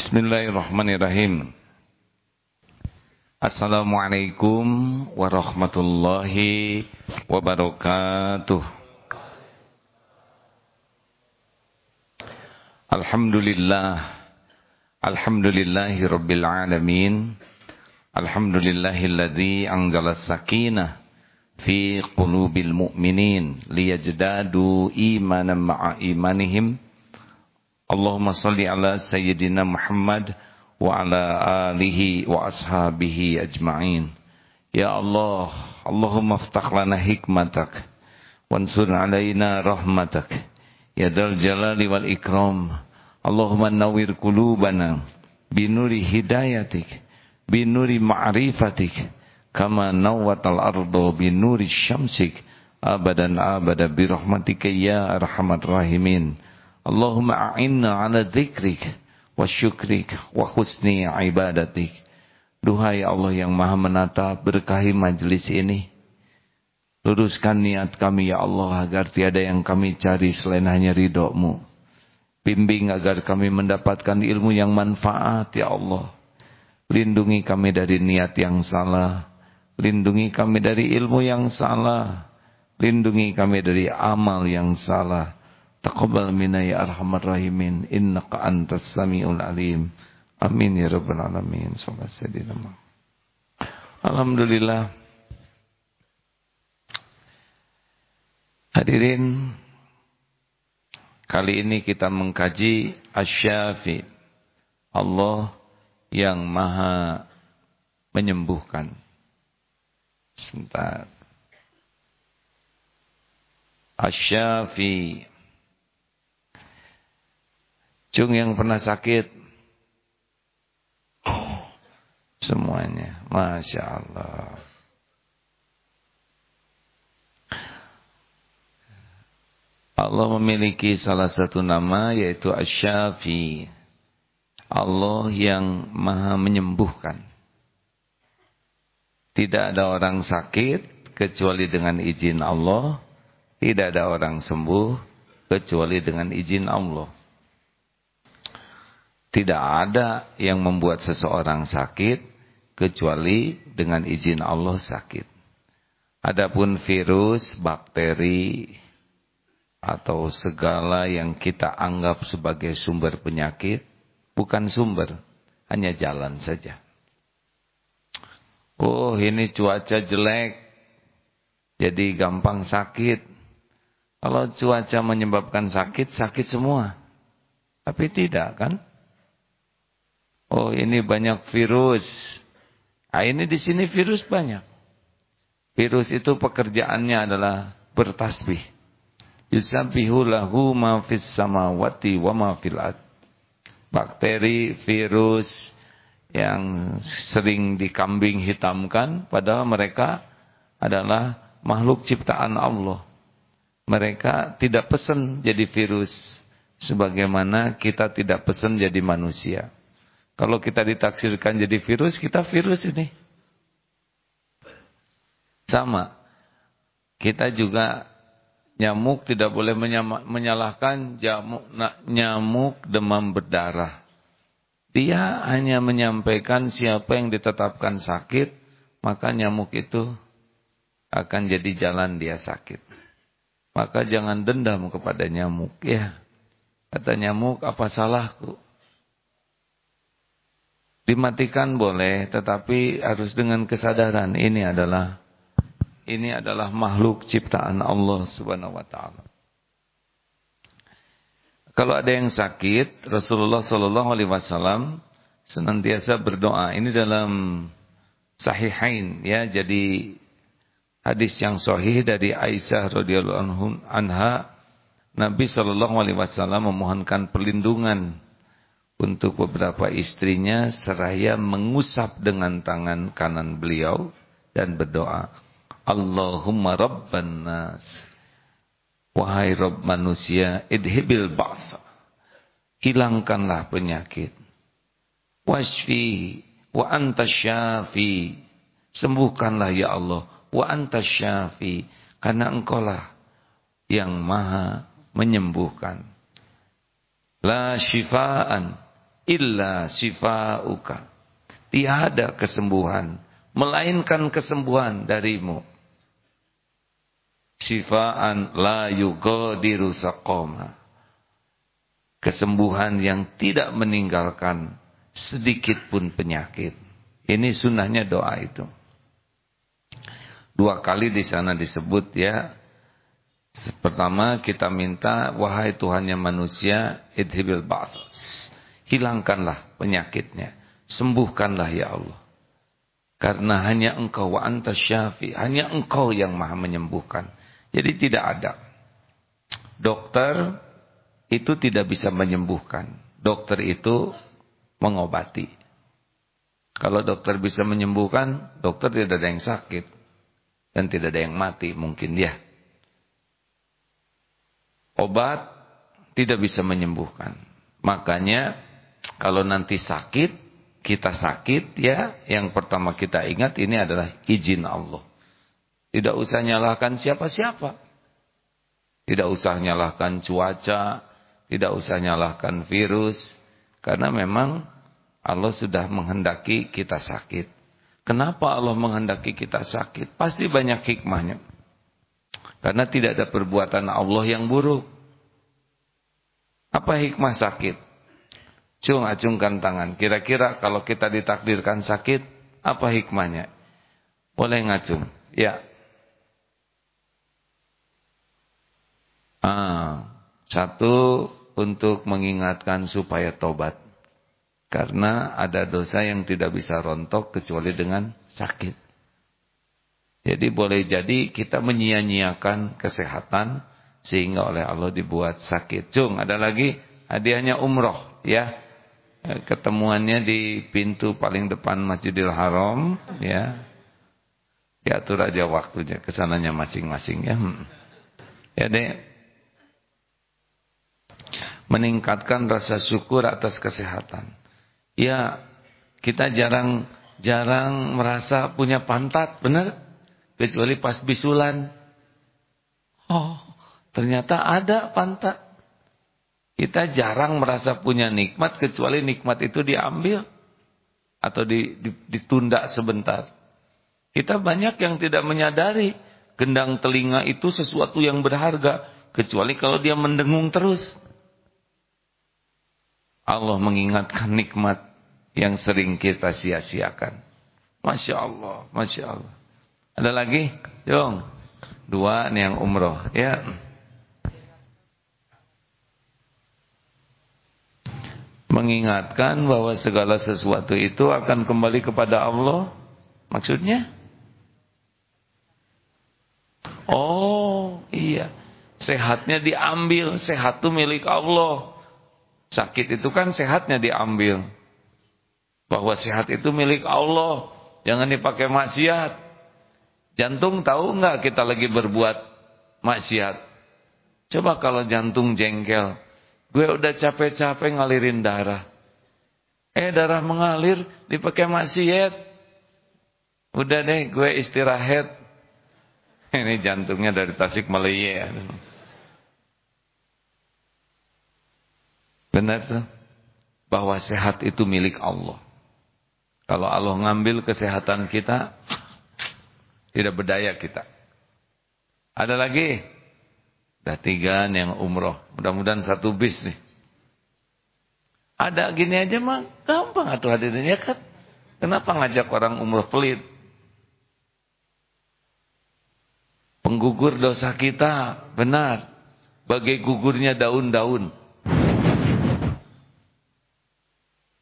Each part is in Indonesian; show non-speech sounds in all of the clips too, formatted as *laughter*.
Bismillahirrahmanirrahim. Assalamualaikum warahmatullahi wabarakatuh. Alhamdulillah. Alhamdulillahi rabbil alamin. Alhamdulillahilladzi anzala sakinah fi qulubil mu'minin liyajdadu imanan ma'a imanihim. Allahumma salli ala sayyidina Muhammad wa ala alihi wa ashabihi ajma'in. Ya Allah, Allahumma aftah lana hikmatak wansur alaina rahmatak. Ya dal jalali wal ikram. Allahumma nawwir qulubana binuri hidayatik binuri ma'rifatik kama nawwatal ardu binuri syamsik abadan abada birahmatika ya arhamar rahimin. Allahumma a'inna ala dzikrik wa syukrik wa husni ibadatik. Duhai Allah yang maha menata berkahi majlis ini. Luruskan niat kami ya Allah agar tiada yang kami cari selain hanya ridhomu. Bimbing agar kami mendapatkan ilmu yang manfaat ya Allah. Lindungi kami dari niat yang salah. Lindungi kami dari ilmu yang salah. Lindungi kami dari amal yang salah. Taqabbal minna ya arhamar rahimin innaka antas samiul alim. Amin ya rabbal alamin. Sallallahu Alhamdulillah. Hadirin Kali ini kita mengkaji Asyafi Allah yang maha menyembuhkan Sebentar Asyafi Cung yang pernah sakit. Semuanya. Masya Allah. Allah memiliki salah satu nama yaitu Asyafi. Allah yang maha menyembuhkan. Tidak ada orang sakit kecuali dengan izin Allah. Tidak ada orang sembuh kecuali dengan izin Allah. Tidak ada yang membuat seseorang sakit kecuali dengan izin Allah sakit. Adapun virus, bakteri atau segala yang kita anggap sebagai sumber penyakit bukan sumber, hanya jalan saja. Oh, ini cuaca jelek. Jadi gampang sakit. Kalau cuaca menyebabkan sakit, sakit semua. Tapi tidak kan? Oh ini banyak virus. Nah, ini di sini virus banyak. Virus itu pekerjaannya adalah bertasbih. Yusabbihu lahu ma fis samawati wa ma fil ard. Bakteri, virus yang sering dikambing hitamkan padahal mereka adalah makhluk ciptaan Allah. Mereka tidak pesan jadi virus sebagaimana kita tidak pesan jadi manusia. Kalau kita ditaksirkan jadi virus, kita virus ini. Sama. Kita juga nyamuk tidak boleh menyalahkan nyamuk demam berdarah. Dia hanya menyampaikan siapa yang ditetapkan sakit, maka nyamuk itu akan jadi jalan dia sakit. Maka jangan dendam kepada nyamuk ya. Kata nyamuk, apa salahku? Dimatikan boleh, tetapi harus dengan kesadaran ini adalah ini adalah makhluk ciptaan Allah Subhanahu wa taala. Kalau ada yang sakit, Rasulullah sallallahu alaihi wasallam senantiasa berdoa. Ini dalam sahihain ya, jadi hadis yang sahih dari Aisyah radhiyallahu anha Nabi sallallahu alaihi wasallam memohonkan perlindungan untuk beberapa istrinya seraya mengusap dengan tangan kanan beliau dan berdoa Allahumma rabban nas. Wahai rabb manusia idhibil ba'sa. Hilangkanlah penyakit. Wasfi wa anta syafi. Sembuhkanlah ya Allah wa anta syafi. Karena engkaulah yang maha menyembuhkan. La syifaan illa shifauka. Tiada kesembuhan melainkan kesembuhan darimu. Shifaan la yugadiru saqama. Kesembuhan yang tidak meninggalkan sedikit pun penyakit. Ini sunnahnya doa itu. Dua kali di sana disebut ya. Pertama kita minta wahai Tuhannya manusia idhibil ba'thas. Hilangkanlah penyakitnya. Sembuhkanlah ya Allah. Karena hanya engkau wa anta syafi. Hanya engkau yang maha menyembuhkan. Jadi tidak ada. Dokter itu tidak bisa menyembuhkan. Dokter itu mengobati. Kalau dokter bisa menyembuhkan, dokter tidak ada yang sakit. Dan tidak ada yang mati, mungkin ya. Obat tidak bisa menyembuhkan. Makanya kalau nanti sakit, kita sakit ya, yang pertama kita ingat ini adalah izin Allah. Tidak usah nyalahkan siapa-siapa. Tidak usah nyalahkan cuaca, tidak usah nyalahkan virus, karena memang Allah sudah menghendaki kita sakit. Kenapa Allah menghendaki kita sakit? Pasti banyak hikmahnya. Karena tidak ada perbuatan Allah yang buruk. Apa hikmah sakit? Cung acungkan tangan. Kira-kira kalau kita ditakdirkan sakit, apa hikmahnya? Boleh ngacung. Ya. Ah, satu untuk mengingatkan supaya tobat. Karena ada dosa yang tidak bisa rontok kecuali dengan sakit. Jadi boleh jadi kita menyia-nyiakan kesehatan sehingga oleh Allah dibuat sakit. Cung, ada lagi hadiahnya umroh ya. Ketemuannya di pintu paling depan Masjidil Haram ya. Diatur aja waktunya ke sananya masing-masing ya. Hmm. Ya deh meningkatkan rasa syukur atas kesehatan. Ya, kita jarang jarang merasa punya pantat, benar? Kecuali pas bisulan. Oh, ternyata ada pantat. Kita jarang merasa punya nikmat kecuali nikmat itu diambil atau ditunda sebentar. Kita banyak yang tidak menyadari gendang telinga itu sesuatu yang berharga kecuali kalau dia mendengung terus. Allah mengingatkan nikmat yang sering kita sia-siakan. Masya Allah, Masya Allah. Ada lagi? Dong. Dua nih yang umroh. Ya. Mengingatkan bahwa segala sesuatu itu akan kembali kepada Allah. Maksudnya? Oh, iya. Sehatnya diambil. Sehat itu milik Allah. Sakit itu kan sehatnya diambil. Bahwa sehat itu milik Allah. Jangan dipakai maksiat. Jantung tahu nggak kita lagi berbuat maksiat? Coba kalau jantung jengkel. Gue udah capek-capek ngalirin darah. Eh darah mengalir dipakai maksiat. Udah deh gue istirahat. *laughs* Ini jantungnya dari Tasik Malaya. Benar tuh? Bahwa sehat itu milik Allah. Kalau Allah ngambil kesehatan kita, *sniffs* tidak berdaya kita. Ada lagi? Ada tiga yang umroh. Mudah-mudahan satu bis nih. Ada gini aja mah gampang atuh hadirin ya kan. Kenapa ngajak orang umroh pelit? Penggugur dosa kita, benar. Bagai gugurnya daun-daun.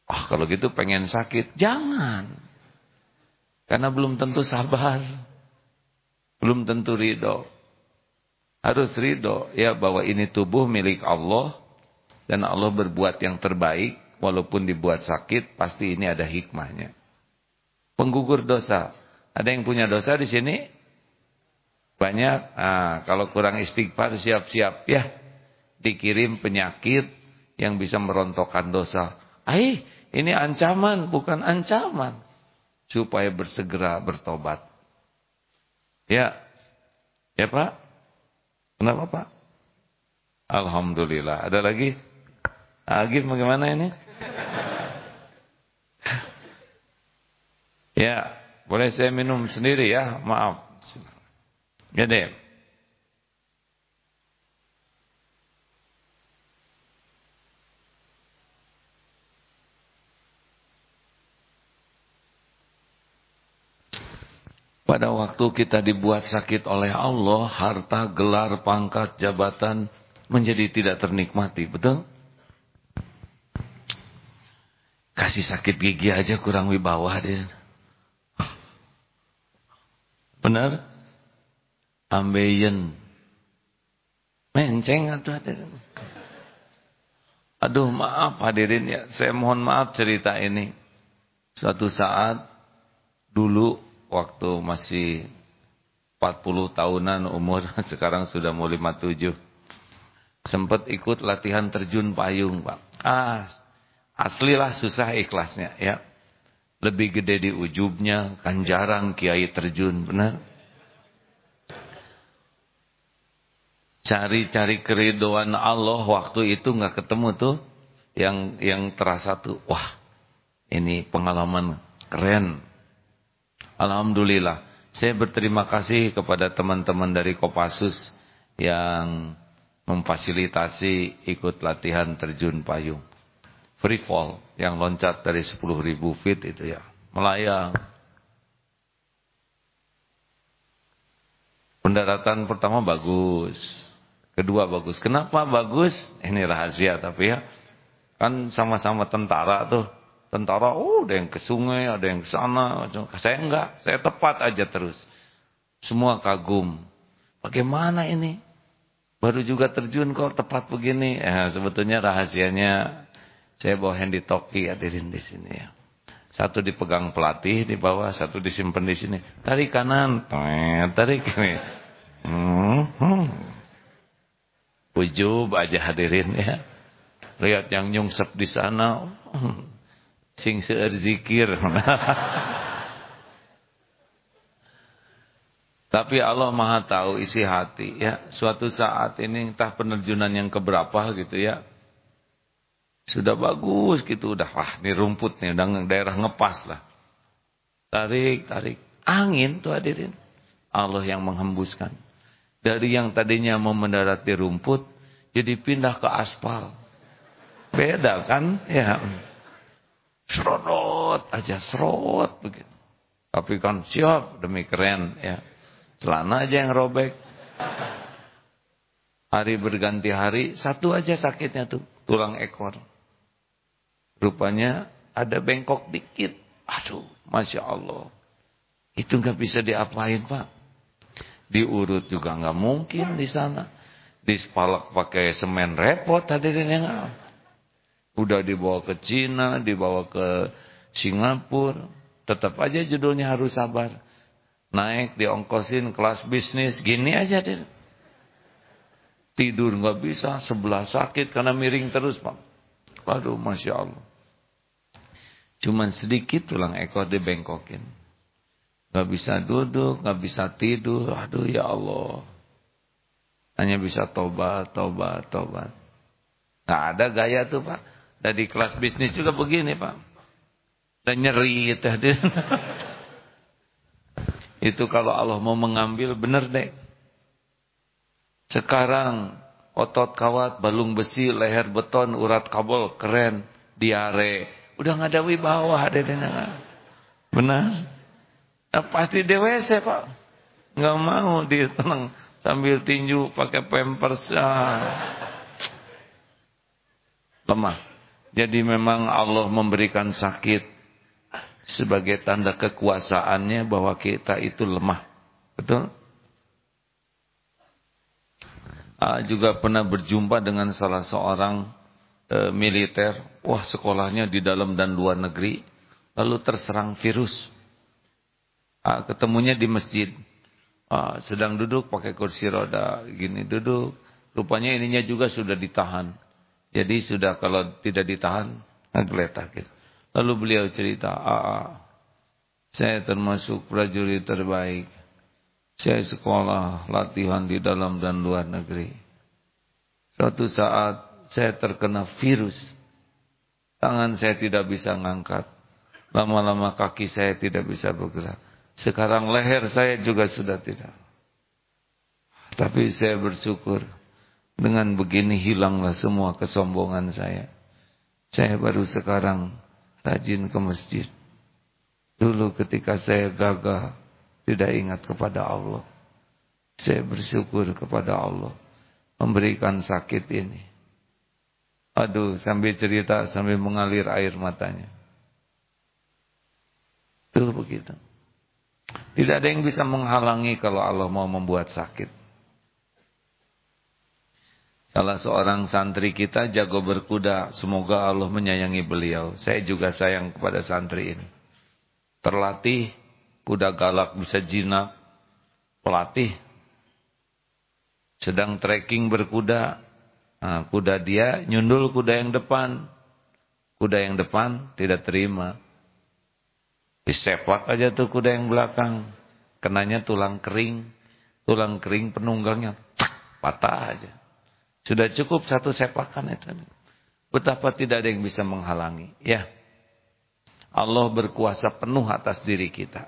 Oh kalau gitu pengen sakit. Jangan. Karena belum tentu sabar. Belum tentu ridho. Harus ridho. Ya bahwa ini tubuh milik Allah. Dan Allah berbuat yang terbaik. Walaupun dibuat sakit. Pasti ini ada hikmahnya. Penggugur dosa. Ada yang punya dosa di sini? Banyak. Nah, kalau kurang istighfar siap-siap ya. Dikirim penyakit yang bisa merontokkan dosa. Aih, ini ancaman, bukan ancaman. Supaya bersegera bertobat. Ya. Ya Pak? Kenapa Pak? Alhamdulillah. Ada lagi? Agif bagaimana ini? ya, boleh saya minum sendiri ya, maaf. Gede. Pada waktu kita dibuat sakit oleh Allah, harta, gelar, pangkat, jabatan menjadi tidak ternikmati, betul? Kasih sakit gigi aja kurang wibawa dia. Benar? Ambeien. Menceng atau ada. Aduh maaf hadirin ya, saya mohon maaf cerita ini. Suatu saat dulu waktu masih 40 tahunan umur, *laughs* sekarang sudah mau 57. Sempat ikut latihan terjun payung, Pak. Ah, aslilah susah ikhlasnya, ya. Lebih gede di ujubnya, kan jarang kiai terjun, benar? Cari-cari keridoan Allah waktu itu nggak ketemu tuh. Yang yang terasa tuh, wah, ini pengalaman keren. Alhamdulillah. Saya berterima kasih kepada teman-teman dari Kopassus yang memfasilitasi ikut latihan terjun payung. Free fall yang loncat dari 10.000 feet itu ya. Melayang. Pendaratan pertama bagus. Kedua bagus. Kenapa bagus? Ini rahasia tapi ya. Kan sama-sama tentara tuh. Tentara, oh ada yang ke sungai, ada yang ke sana. Saya enggak, saya tepat aja terus. Semua kagum. Bagaimana ini? Baru juga terjun kok tepat begini. Ya, sebetulnya rahasianya saya bawa handy talkie hadirin di sini ya. Satu dipegang pelatih di bawah, satu disimpan di sini. Tarik kanan, tarik kiri. Hmm, hmm. Aja hadirin ya. Lihat yang nyungsep di sana. Hmm sing seueur zikir. Tapi Allah Maha tahu isi hati ya. Suatu saat ini entah penerjunan yang keberapa gitu ya. Sudah bagus gitu udah wah ini rumput nih udah daerah ngepas lah. Tarik, tarik. Angin tuh hadirin. Allah yang menghembuskan. Dari yang tadinya mau mendarat di rumput jadi pindah ke aspal. Beda kan? Ya. Serot aja, serot begitu. Tapi kan siap demi keren ya. Celana aja yang robek. Hari berganti hari, satu aja sakitnya tuh, tulang ekor. Rupanya ada bengkok dikit. Aduh, Masya Allah. Itu nggak bisa diapain Pak. Diurut juga nggak mungkin di sana. Dispalak pakai semen repot hadirin yang Udah dibawa ke Cina, dibawa ke Singapura. Tetap aja judulnya harus sabar. Naik diongkosin kelas bisnis. Gini aja deh. Tidur nggak bisa, sebelah sakit karena miring terus pak. Waduh Masya Allah. Cuman sedikit tulang ekor dibengkokin. Gak bisa duduk, gak bisa tidur. Aduh ya Allah. Hanya bisa tobat, tobat, tobat. Gak ada gaya tuh pak. Dari kelas bisnis juga begini Pak. Dan nyeri gitu. *laughs* Itu kalau Allah mau mengambil benar deh. Sekarang otot kawat, balung besi, leher beton, urat kabel, keren, diare. Udah nggak ada wibawa deh. Benar? Nah, pasti DWC Pak. Nggak mau ditenang sambil tinju pakai pampers. Ah. Lemah. Jadi memang Allah memberikan sakit sebagai tanda kekuasaannya bahwa kita itu lemah. Betul? Ah, juga pernah berjumpa dengan salah seorang e, militer. Wah sekolahnya di dalam dan luar negeri. Lalu terserang virus. Ah, ketemunya di masjid. Ah, sedang duduk pakai kursi roda. Gini duduk. Rupanya ininya juga sudah ditahan. Jadi sudah kalau tidak ditahan, ngegeletak gitu. Lalu beliau cerita, Aa, saya termasuk prajurit terbaik. Saya sekolah, latihan di dalam dan luar negeri. Suatu saat saya terkena virus. Tangan saya tidak bisa ngangkat. Lama-lama kaki saya tidak bisa bergerak. Sekarang leher saya juga sudah tidak. Tapi saya bersyukur. Dengan begini hilanglah semua kesombongan saya. Saya baru sekarang rajin ke masjid. Dulu ketika saya gagah, tidak ingat kepada Allah. Saya bersyukur kepada Allah. Memberikan sakit ini. Aduh, sambil cerita, sambil mengalir air matanya. Itu begitu. Tidak ada yang bisa menghalangi kalau Allah mau membuat sakit. Salah seorang santri kita jago berkuda. Semoga Allah menyayangi beliau. Saya juga sayang kepada santri ini. Terlatih, kuda galak bisa jinak. Pelatih. Sedang trekking berkuda. Nah, kuda dia nyundul kuda yang depan. Kuda yang depan tidak terima. Disepak aja tuh kuda yang belakang. Kenanya tulang kering. Tulang kering penunggangnya tak, patah aja. Sudah cukup satu sepakan itu. Betapa tidak ada yang bisa menghalangi. Ya. Allah berkuasa penuh atas diri kita.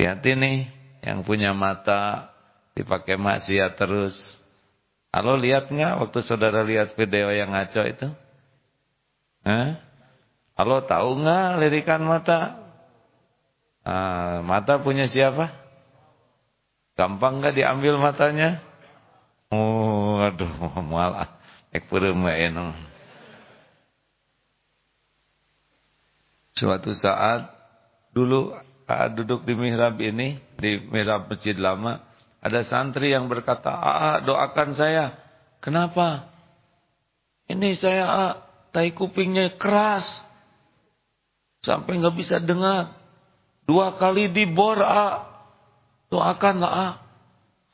Lihat ini. Yang punya mata. Dipakai maksiat terus. Halo lihat nggak waktu saudara lihat video yang ngaco itu? Hah? Halo tahu nggak lirikan mata? Ah, mata punya siapa? Gampang nggak diambil matanya? Oh, aduh, malah ek enong. Suatu saat dulu saat duduk di mihrab ini, di mihrab masjid lama, ada santri yang berkata, "Ah, doakan saya." Kenapa? Ini saya, ah, tai kupingnya keras. Sampai nggak bisa dengar. Dua kali dibor, A. Doakanlah, A.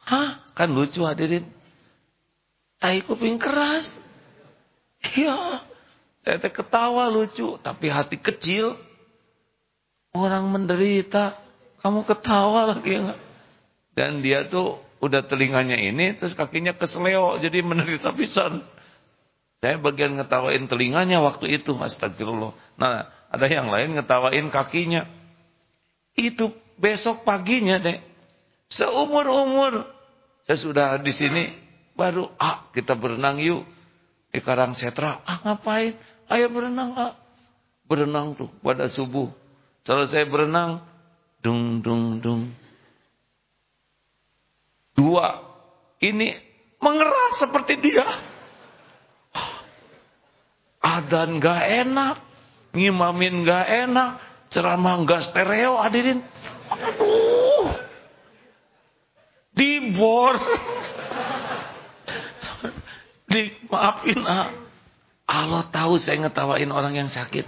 Hah? Kan lucu hadirin. Tai kuping keras. Iya. Saya teh ketawa lucu. Tapi hati kecil. Orang menderita. Kamu ketawa lagi enggak? Dan dia tuh udah telinganya ini. Terus kakinya kesleo. Jadi menderita pisan. Saya bagian ngetawain telinganya waktu itu. Astagfirullah. Nah ada yang lain ngetawain kakinya. Itu besok paginya deh. Seumur-umur. Saya sudah di sini. Baru, ah kita berenang yuk. Di Karang Setra. Ah ngapain? Ayo berenang ah. Berenang tuh pada subuh. Selesai berenang. Dung, dung, dung. Dua. Ini mengeras seperti dia. Adan gak enak ngimamin gak enak, ceramah gak stereo hadirin. Aduh. Dibor. Di, maafin ah. Allah tahu saya ngetawain orang yang sakit.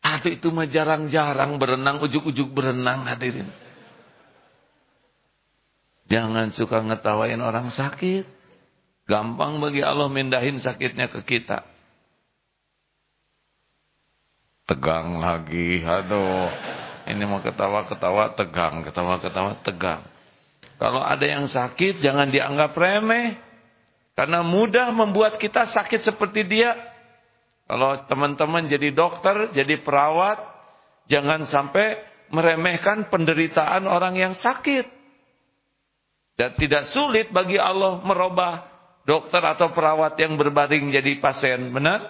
Atau itu mah jarang-jarang berenang, ujuk-ujuk berenang hadirin. Jangan suka ngetawain orang sakit. Gampang bagi Allah mindahin sakitnya ke kita. Tegang lagi, aduh. Ini mau ketawa-ketawa tegang, ketawa-ketawa tegang. Kalau ada yang sakit jangan dianggap remeh. Karena mudah membuat kita sakit seperti dia. Kalau teman-teman jadi dokter, jadi perawat, jangan sampai meremehkan penderitaan orang yang sakit. Dan tidak sulit bagi Allah merubah dokter atau perawat yang berbaring jadi pasien, benar?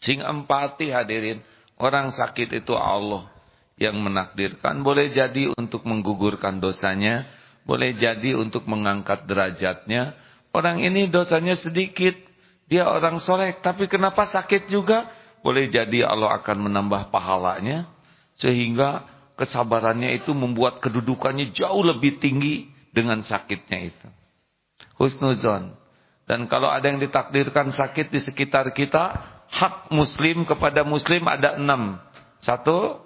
Sing empati hadirin. Orang sakit itu Allah yang menakdirkan. Boleh jadi untuk menggugurkan dosanya. Boleh jadi untuk mengangkat derajatnya. Orang ini dosanya sedikit. Dia orang soleh. Tapi kenapa sakit juga? Boleh jadi Allah akan menambah pahalanya. Sehingga kesabarannya itu membuat kedudukannya jauh lebih tinggi dengan sakitnya itu. Husnuzon. Dan kalau ada yang ditakdirkan sakit di sekitar kita, hak muslim kepada muslim ada enam. Satu,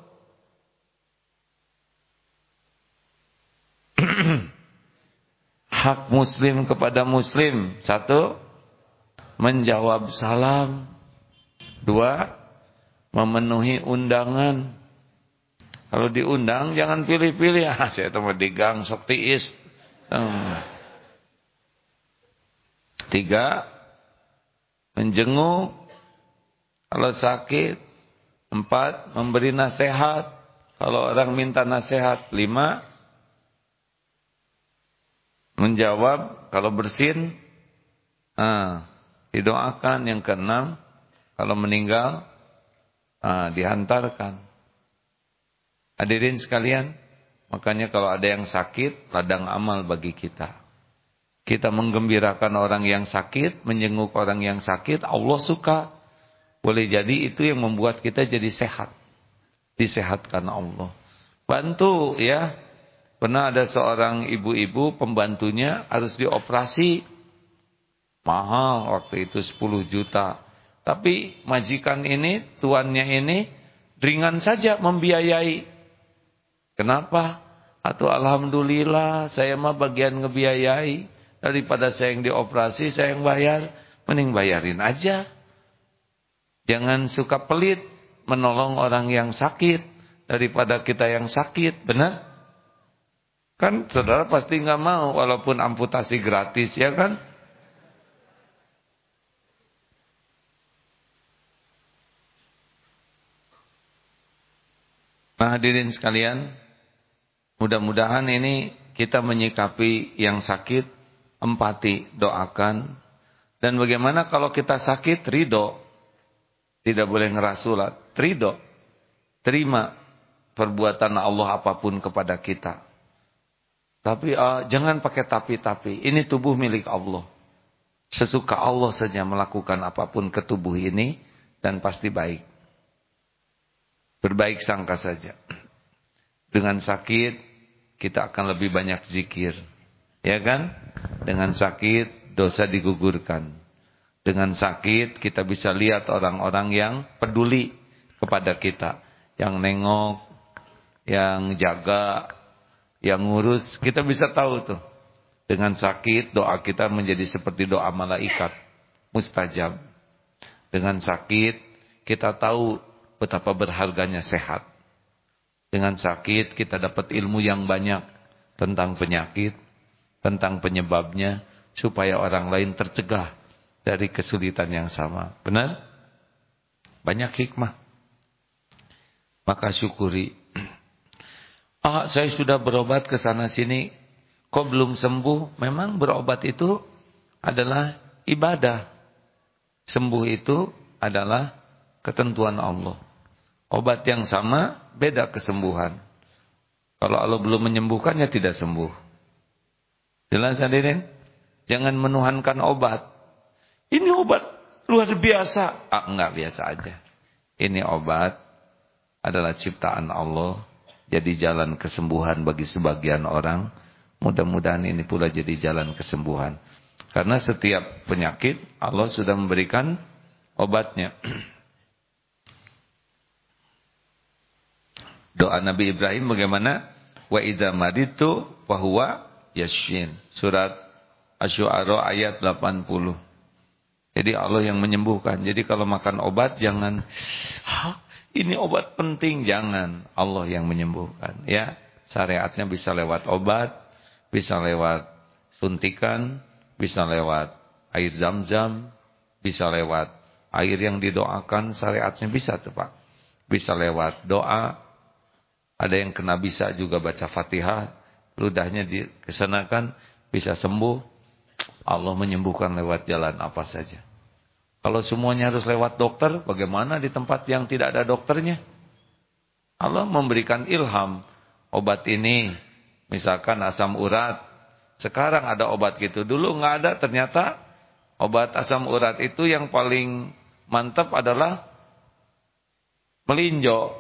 *clears throat* hak muslim kepada muslim. Satu, menjawab salam. Dua, memenuhi undangan. Kalau diundang jangan pilih-pilih. *laughs* Ah, saya teman digang sok tiis. Hmm. Tiga, menjenguk kalau sakit. Empat, memberi nasihat. Kalau orang minta nasihat. Lima, menjawab. Kalau bersin, ah, didoakan. Yang keenam, kalau meninggal, ah, dihantarkan. Hadirin sekalian, makanya kalau ada yang sakit, ladang amal bagi kita. Kita menggembirakan orang yang sakit, menjenguk orang yang sakit, Allah suka. Boleh jadi itu yang membuat kita jadi sehat. Disehatkan Allah. Bantu ya. Pernah ada seorang ibu-ibu pembantunya harus dioperasi. Mahal waktu itu 10 juta. Tapi majikan ini, tuannya ini ringan saja membiayai. Kenapa? Atau alhamdulillah saya mah bagian ngebiayai. Daripada saya yang dioperasi, saya yang bayar. Mending bayarin aja. Jangan suka pelit menolong orang yang sakit daripada kita yang sakit, benar? Kan saudara pasti nggak mau walaupun amputasi gratis, ya kan? Nah hadirin sekalian, mudah-mudahan ini kita menyikapi yang sakit, empati, doakan. Dan bagaimana kalau kita sakit, ridho. Tidak boleh ngerasulat. Ridho. Terima perbuatan Allah apa pun kepada kita. Tapi uh, jangan pakai tapi-tapi. Ini tubuh milik Allah. Sesuka Allah saja melakukan apa pun ke tubuh ini. Dan pasti baik. Berbaik sangka saja. Dengan sakit kita akan lebih banyak zikir. Ya kan? Dengan sakit dosa digugurkan. Dengan sakit kita bisa lihat orang-orang yang peduli kepada kita. Yang nengok, yang jaga, yang ngurus. Kita bisa tahu tuh. Dengan sakit doa kita menjadi seperti doa malaikat. Mustajab. Dengan sakit kita tahu betapa berharganya sehat. Dengan sakit kita dapat ilmu yang banyak tentang penyakit, tentang penyebabnya, supaya orang lain tercegah dari kesulitan yang sama. Benar? Banyak hikmah. Maka syukuri. Ah, saya sudah berobat ke sana sini. Kok belum sembuh? Memang berobat itu adalah ibadah. Sembuh itu adalah ketentuan Allah. Obat yang sama, beda kesembuhan. Kalau Allah belum menyembuhkannya tidak sembuh. Jelas hadirin? Jangan menuhankan obat. Ini obat luar biasa. Ah, enggak biasa aja. Ini obat adalah ciptaan Allah. Jadi jalan kesembuhan bagi sebagian orang. Mudah-mudahan ini pula jadi jalan kesembuhan. Karena setiap penyakit Allah sudah memberikan obatnya. *clears throat* Doa Nabi Ibrahim bagaimana? Wa idza maritu wa huwa yashin. Surat Asy-Syu'ara ayat 80. Jadi Allah yang menyembuhkan. Jadi kalau makan obat jangan ini obat penting jangan. Allah yang menyembuhkan ya. Syariatnya bisa lewat obat, bisa lewat suntikan, bisa lewat air zam-zam, bisa lewat air yang didoakan, syariatnya bisa tuh Pak. Bisa lewat doa. Ada yang kena bisa juga baca Fatihah, ludahnya dikesenakan bisa sembuh. Allah menyembuhkan lewat jalan apa saja. Kalau semuanya harus lewat dokter, bagaimana di tempat yang tidak ada dokternya? Allah memberikan ilham. Obat ini, misalkan asam urat. Sekarang ada obat gitu. Dulu nggak ada, ternyata obat asam urat itu yang paling mantap adalah melinjo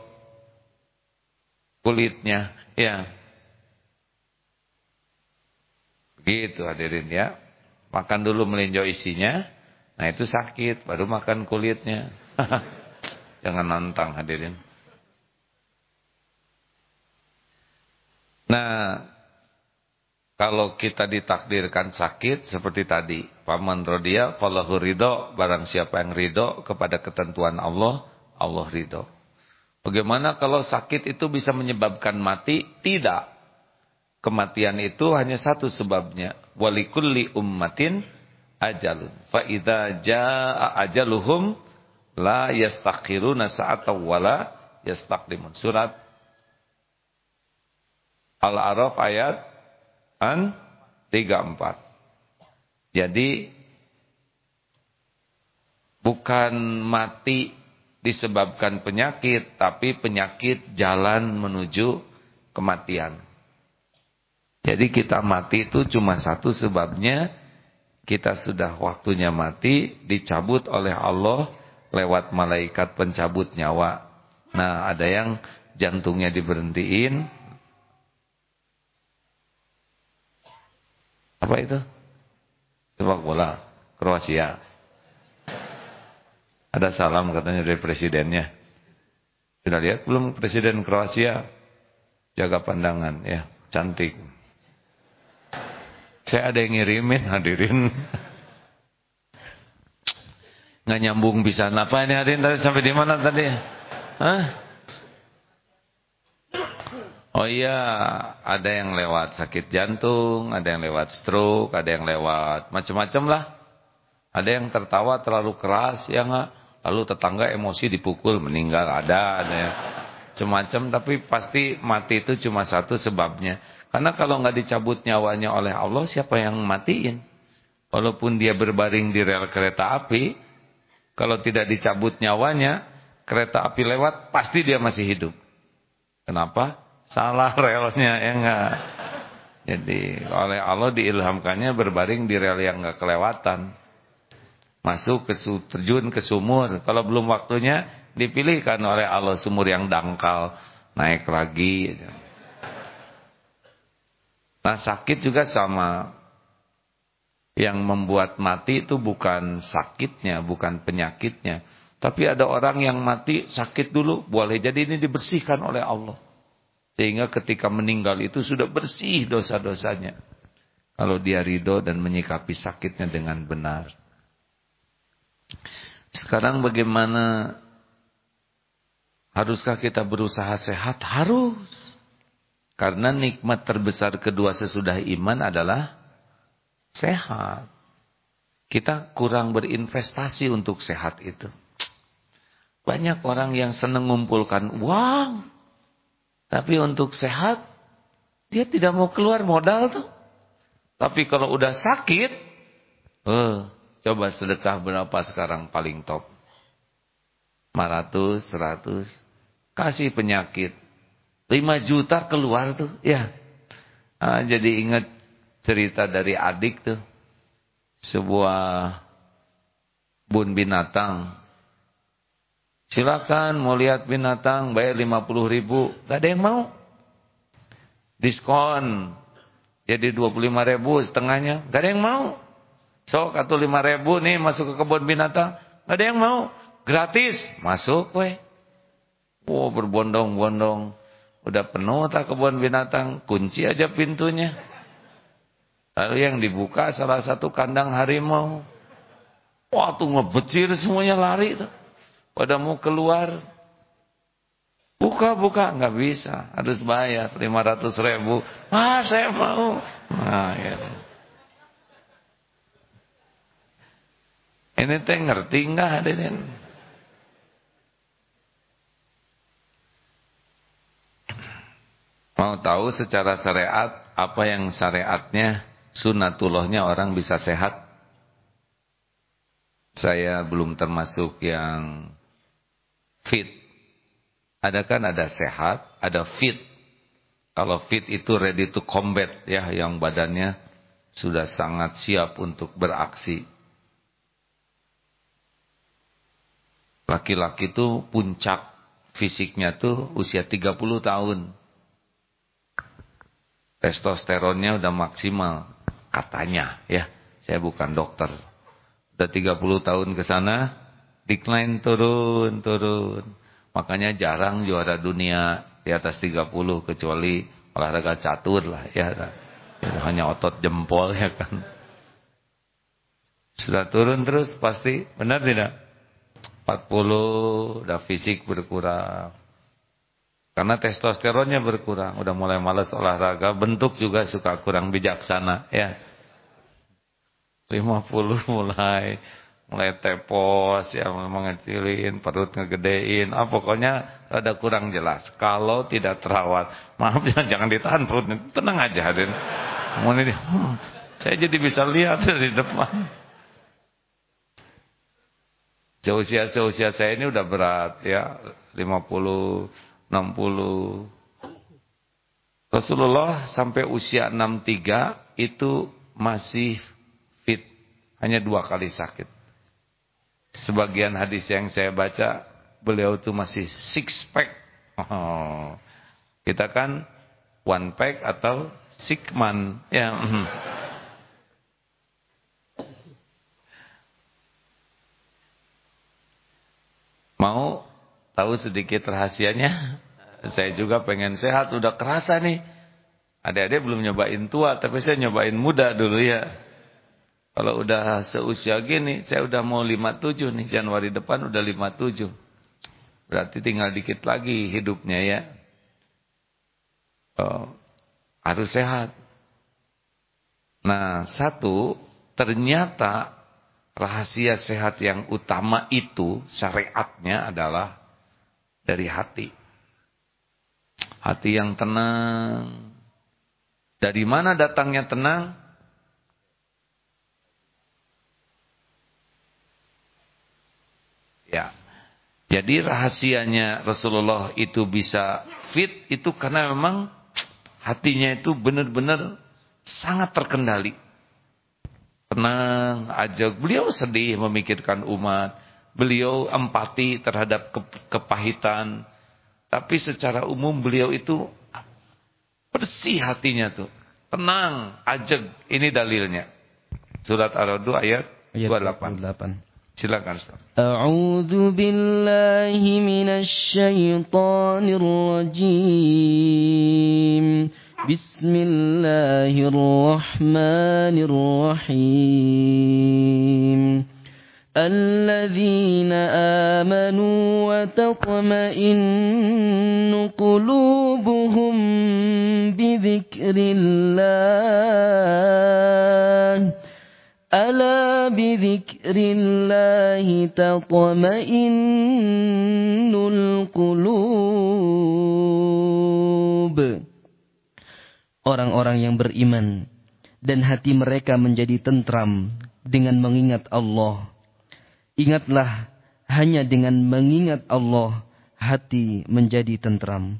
kulitnya. Ya. Begitu hadirin ya. Makan dulu melinjo isinya. Nah itu sakit, baru makan kulitnya. *laughs* Jangan nantang hadirin. Nah, kalau kita ditakdirkan sakit seperti tadi, paman rodia, falahu ridho, barang siapa yang ridho kepada ketentuan Allah, Allah ridho. Bagaimana kalau sakit itu bisa menyebabkan mati? Tidak. Kematian itu hanya satu sebabnya. Walikulli ummatin ajalun. Fa idza jaa ajaluhum la yastakhiruna sa'atan wala yastaqdimun. Surat Al-A'raf ayat an 34. Jadi bukan mati disebabkan penyakit, tapi penyakit jalan menuju kematian. Jadi kita mati itu cuma satu sebabnya kita sudah waktunya mati dicabut oleh Allah lewat malaikat pencabut nyawa. Nah, ada yang jantungnya diberhentiin. Apa itu? Sepak bola Kroasia. Ada salam katanya dari presidennya. Sudah lihat belum presiden Kroasia? Jaga pandangan ya, cantik. Saya ada yang ngirimin hadirin. Nggak nyambung bisa. Apa ini hadirin tadi sampai di mana tadi? Hah? Oh iya, ada yang lewat sakit jantung, ada yang lewat stroke, ada yang lewat macam-macam lah. Ada yang tertawa terlalu keras, ya enggak? Lalu tetangga emosi dipukul, meninggal, ada, ada yang macam-macam. Tapi pasti mati itu cuma satu sebabnya. Karena kalau nggak dicabut nyawanya oleh Allah, siapa yang matiin? Walaupun dia berbaring di rel kereta api, kalau tidak dicabut nyawanya, kereta api lewat, pasti dia masih hidup. Kenapa? Salah relnya, ya enggak? Jadi oleh Allah diilhamkannya berbaring di rel yang enggak kelewatan masuk ke terjun ke sumur. Kalau belum waktunya dipilihkan oleh Allah sumur yang dangkal, naik lagi. Nah sakit juga sama. Yang membuat mati itu bukan sakitnya, bukan penyakitnya. Tapi ada orang yang mati sakit dulu, boleh jadi ini dibersihkan oleh Allah. Sehingga ketika meninggal itu sudah bersih dosa-dosanya. Kalau dia ridho dan menyikapi sakitnya dengan benar. Sekarang bagaimana haruskah kita berusaha sehat? Harus. Karena nikmat terbesar kedua sesudah iman adalah sehat. Kita kurang berinvestasi untuk sehat itu. Banyak orang yang senang mengumpulkan uang. Tapi untuk sehat, dia tidak mau keluar modal tuh. Tapi kalau udah sakit, eh, Coba sedekah berapa sekarang paling top? 500, 100. Kasih penyakit. 5 juta keluar tuh. Ya. Nah, jadi ingat cerita dari adik tuh. Sebuah bun binatang. Silakan mau lihat binatang bayar 50 ribu. Gak ada yang mau. Diskon. Jadi 25 ribu setengahnya. Gak ada yang mau. Sok atau lima ribu nih masuk ke kebun binatang. Gak ada yang mau. Gratis. Masuk weh. Wow berbondong-bondong. Udah penuh tak kebun binatang. Kunci aja pintunya. Lalu yang dibuka salah satu kandang harimau. Wah tuh ngebecir semuanya lari. Tuh. Pada mau keluar. Buka, buka. Nggak bisa. Harus bayar. 500 ribu. Ah saya mau. Nah ya. Ini teh ngerti enggak hadirin? Mau tahu secara syariat apa yang syariatnya sunatullahnya orang bisa sehat? Saya belum termasuk yang fit. Ada kan ada sehat, ada fit. Kalau fit itu ready to combat ya, yang badannya sudah sangat siap untuk beraksi. Laki-laki itu puncak fisiknya tuh usia 30 tahun. Testosteronnya udah maksimal. Katanya ya. Saya bukan dokter. Udah 30 tahun ke sana. Decline turun, turun. Makanya jarang juara dunia di atas 30. Kecuali olahraga catur lah ya. Hanya otot jempol ya kan. Sudah turun terus pasti. Benar tidak? 40 udah fisik berkurang. Karena testosteronnya berkurang, udah mulai malas olahraga, bentuk juga suka kurang bijaksana, ya. 50 mulai mulai tepos ya mengecilin perut ngegedein ah pokoknya ada kurang jelas. Kalau tidak terawat *laughs* maaf ya jangan ditahan perutnya tenang aja hadirin kemudian hmm, saya jadi bisa lihat dari depan. Seusia seusia saya ini udah berat ya 50 60 Rasulullah sampai usia 63 itu masih fit hanya dua kali sakit Sebagian hadis yang saya baca, beliau itu masih six pack. Oh. *laughs* Kita kan one pack atau six man. Ya. Mhm. Mau tahu sedikit rahasianya? Saya juga pengen sehat, udah kerasa nih. Adik-adik belum nyobain tua, tapi saya nyobain muda dulu ya. Kalau udah seusia gini, saya udah mau 57 nih, Januari depan udah 57. Berarti tinggal dikit lagi hidupnya ya. Oh, harus sehat. Nah, satu, ternyata rahasia sehat yang utama itu syariatnya adalah dari hati. Hati yang tenang. Dari mana datangnya tenang? Ya. Jadi rahasianya Rasulullah itu bisa fit itu karena memang hatinya itu benar-benar sangat terkendali. Tenang aja. Beliau sedih memikirkan umat. Beliau empati terhadap ke kepahitan. Tapi secara umum beliau itu bersih hatinya tuh. Tenang, ajeg. Ini dalilnya. Surat Ar-Ra'd ayat, ayat 28. 28. Silakan. A'udzu billahi minasyaitonir rajim. Bismillahirrahmanirrahim. الذين آمنوا وتطمئن قلوبهم بذكر الله Ala bidzikrillahi tatma'innul qulub. Orang-orang yang beriman dan hati mereka menjadi tentram dengan mengingat Allah. Ingatlah hanya dengan mengingat Allah hati menjadi tentram.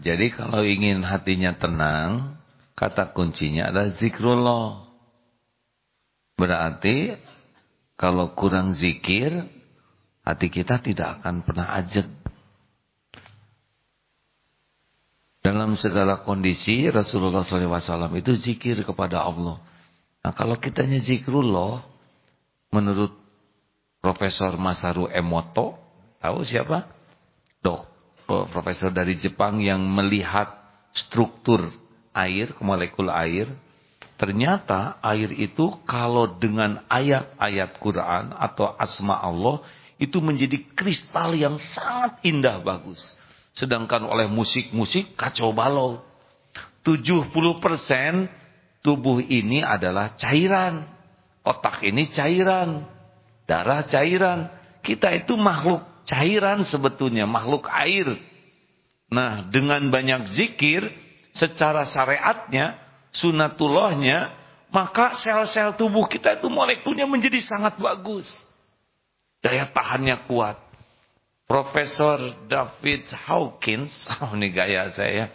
Jadi kalau ingin hatinya tenang, kata kuncinya adalah zikrullah. Berarti kalau kurang zikir, hati kita tidak akan pernah ajak. Dalam segala kondisi Rasulullah SAW itu zikir kepada Allah. Nah kalau kitanya zikrullah, menurut Profesor Masaru Emoto, tahu siapa? Dok, profesor dari Jepang yang melihat struktur air, molekul air. Ternyata air itu kalau dengan ayat-ayat Quran atau asma Allah itu menjadi kristal yang sangat indah bagus. Sedangkan oleh musik-musik kacau balau. 70% tubuh ini adalah cairan. Otak ini cairan. Darah cairan. Kita itu makhluk cairan sebetulnya, makhluk air. Nah, dengan banyak zikir secara syariatnya sunatullahnya, maka sel-sel tubuh kita itu molekulnya menjadi sangat bagus. Daya tahannya kuat. Profesor David Hawkins, oh *laughs* ini gaya saya.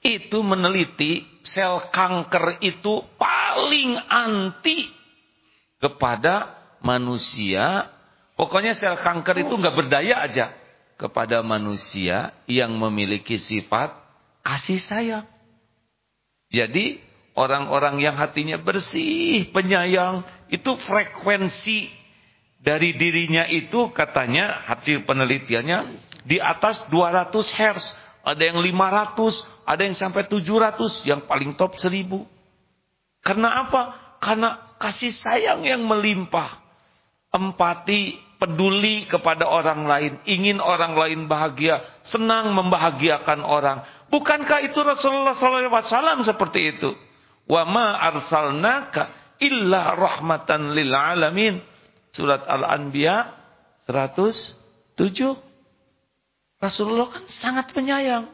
Itu meneliti sel kanker itu paling anti kepada manusia. Pokoknya sel kanker itu nggak berdaya aja kepada manusia yang memiliki sifat kasih sayang. Jadi orang-orang yang hatinya bersih, penyayang, itu frekuensi dari dirinya itu katanya hati penelitiannya di atas 200 Hz. Ada yang 500, ada yang sampai 700, yang paling top 1000. Karena apa? Karena kasih sayang yang melimpah. Empati peduli kepada orang lain, ingin orang lain bahagia, senang membahagiakan orang. Bukankah itu Rasulullah SAW seperti itu? Wa ma arsalnaka illa rahmatan lil alamin. Surat Al-Anbiya 107. Rasulullah kan sangat penyayang.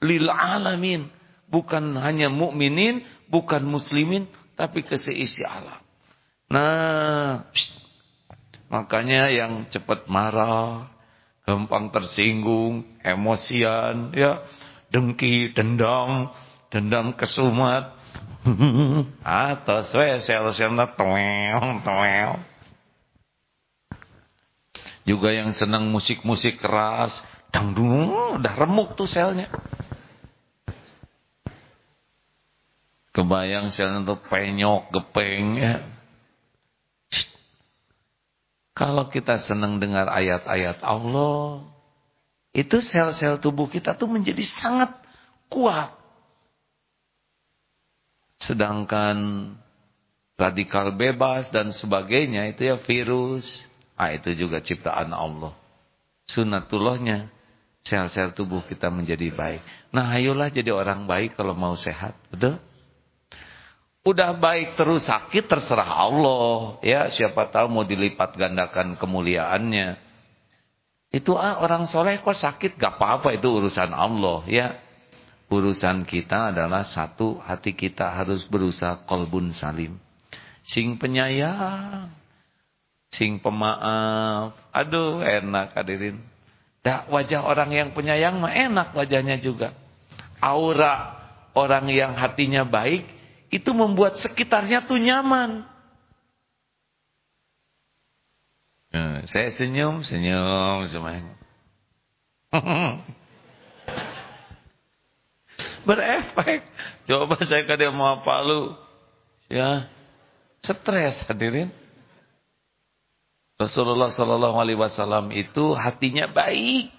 Lil alamin, bukan hanya mukminin, bukan muslimin, tapi ke seisi alam. Nah, pst, makanya yang cepat marah, gampang tersinggung, emosian, ya, dengki, dendam, dendam kesumat, *laughs* atau we sel-sel toel toel. Juga yang senang musik-musik keras, dangdung, udah remuk tuh selnya. Kebayang selnya tuh penyok, gepeng ya. Kalau kita senang dengar ayat-ayat Allah, itu sel-sel tubuh kita tuh menjadi sangat kuat. Sedangkan radikal bebas dan sebagainya itu ya virus. Ah itu juga ciptaan Allah. Sunatullahnya sel-sel tubuh kita menjadi baik. Nah ayolah jadi orang baik kalau mau sehat. Betul? Udah baik terus sakit terserah Allah. Ya siapa tahu mau dilipat gandakan kemuliaannya. Itu ah, orang soleh kok sakit gak apa-apa itu urusan Allah ya. Urusan kita adalah satu hati kita harus berusaha kolbun salim. Sing penyayang. Sing pemaaf. Aduh enak hadirin. Wajah orang yang penyayang mah enak wajahnya juga. Aura orang yang hatinya baik itu membuat sekitarnya tuh nyaman. Nah, saya senyum, senyum semuanya. *laughs* berefek. Coba saya dia mau palu. Ya. Stres hadirin. Rasulullah Shallallahu Alaihi Wasallam itu hatinya baik.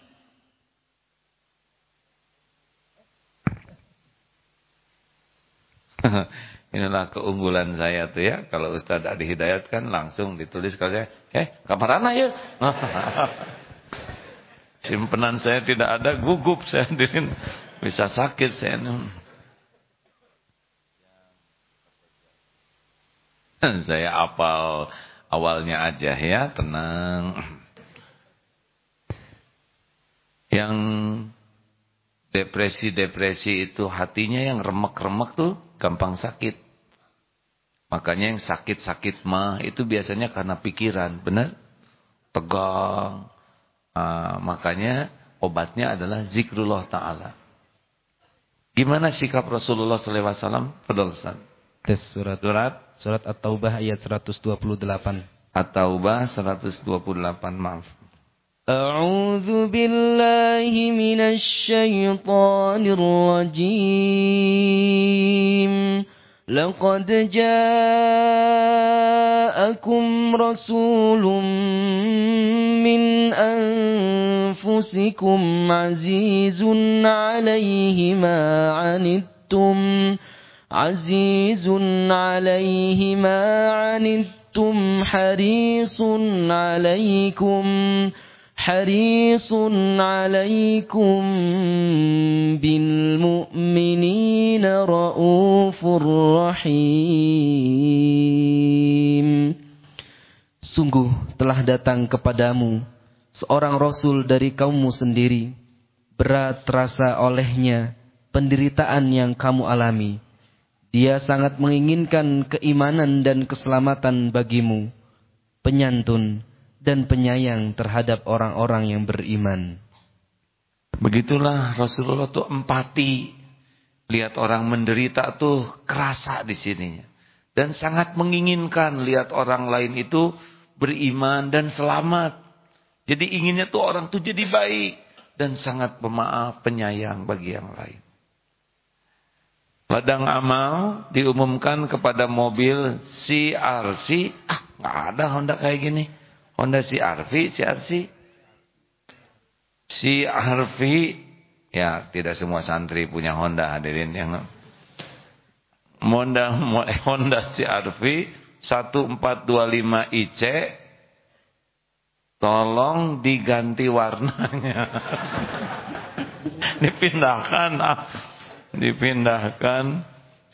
*laughs* Inilah keunggulan saya tuh ya. Kalau Ustaz ada dihidayatkan langsung ditulis kalau saya, eh kamar mana ya? *laughs* Simpenan saya tidak ada, gugup saya *laughs* hadirin. Bisa sakit saya. Saya apal awalnya aja ya, tenang. Yang depresi-depresi itu hatinya yang remek-remek tuh gampang sakit. Makanya yang sakit-sakit mah itu biasanya karena pikiran, benar? Tegang. Uh, makanya obatnya adalah zikrullah ta'ala. Gimana sikap Rasulullah SAW? Fadal Tes surat. Surat. Surat At-Taubah ayat 128. At-Taubah 128, maaf. أعوذ بالله من الشيطان الرجيم لقد جاءكم رسول من أنفسكم عزيز عليه ما عنتم عزيز عليه ما عنتم حريص عليكم حريص عليكم بالمؤمنين رؤوف رحيم Sungguh telah datang kepadamu seorang rasul dari kaummu sendiri. Berat terasa olehnya penderitaan yang kamu alami. dia sangat menginginkan keimanan dan keselamatan bagimu. Penyantun dan penyayang terhadap orang-orang yang beriman. Begitulah Rasulullah tuh empati. Lihat orang menderita tuh kerasa di sininya. Dan sangat menginginkan lihat orang lain itu beriman dan selamat. Jadi inginnya tuh orang tuh jadi baik. Dan sangat pemaaf, penyayang bagi yang lain. Ladang amal diumumkan kepada mobil CRC. Ah, nggak ada Honda kayak gini. Honda Arfi. Si Arfi, ya tidak semua santri punya Honda hadirin yang Honda *laughs* Honda si Arfi 1425 IC tolong diganti warnanya. *laughs* dipindahkan ah. Dipindahkan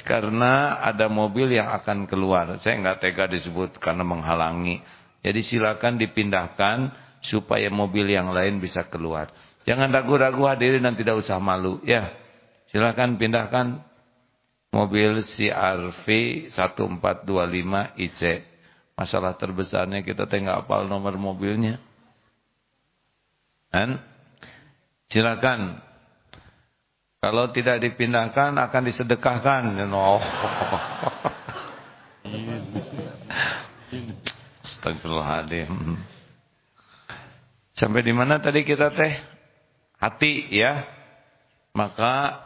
karena ada mobil yang akan keluar. Saya nggak tega disebut karena menghalangi. Jadi silakan dipindahkan supaya mobil yang lain bisa keluar. Jangan ragu-ragu hadirin dan tidak usah malu ya. Silakan pindahkan mobil CRV 1425 IC masalah terbesarnya kita tengah apal nomor mobilnya. Kan? Silakan kalau tidak dipindahkan akan disedekahkan. Oh. *laughs* Astagfirullahaladzim. Sampai di mana tadi kita teh? Hati ya. Maka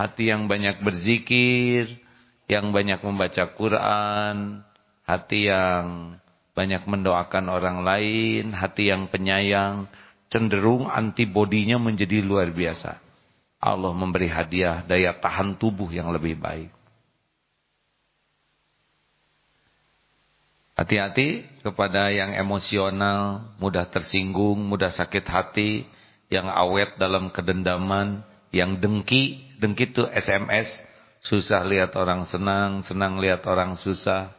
hati yang banyak berzikir, yang banyak membaca Quran, hati yang banyak mendoakan orang lain, hati yang penyayang, cenderung antibodinya menjadi luar biasa. Allah memberi hadiah daya tahan tubuh yang lebih baik. Hati-hati kepada yang emosional, mudah tersinggung, mudah sakit hati, yang awet dalam kedendaman, yang dengki, dengki itu SMS, susah lihat orang senang, senang lihat orang susah,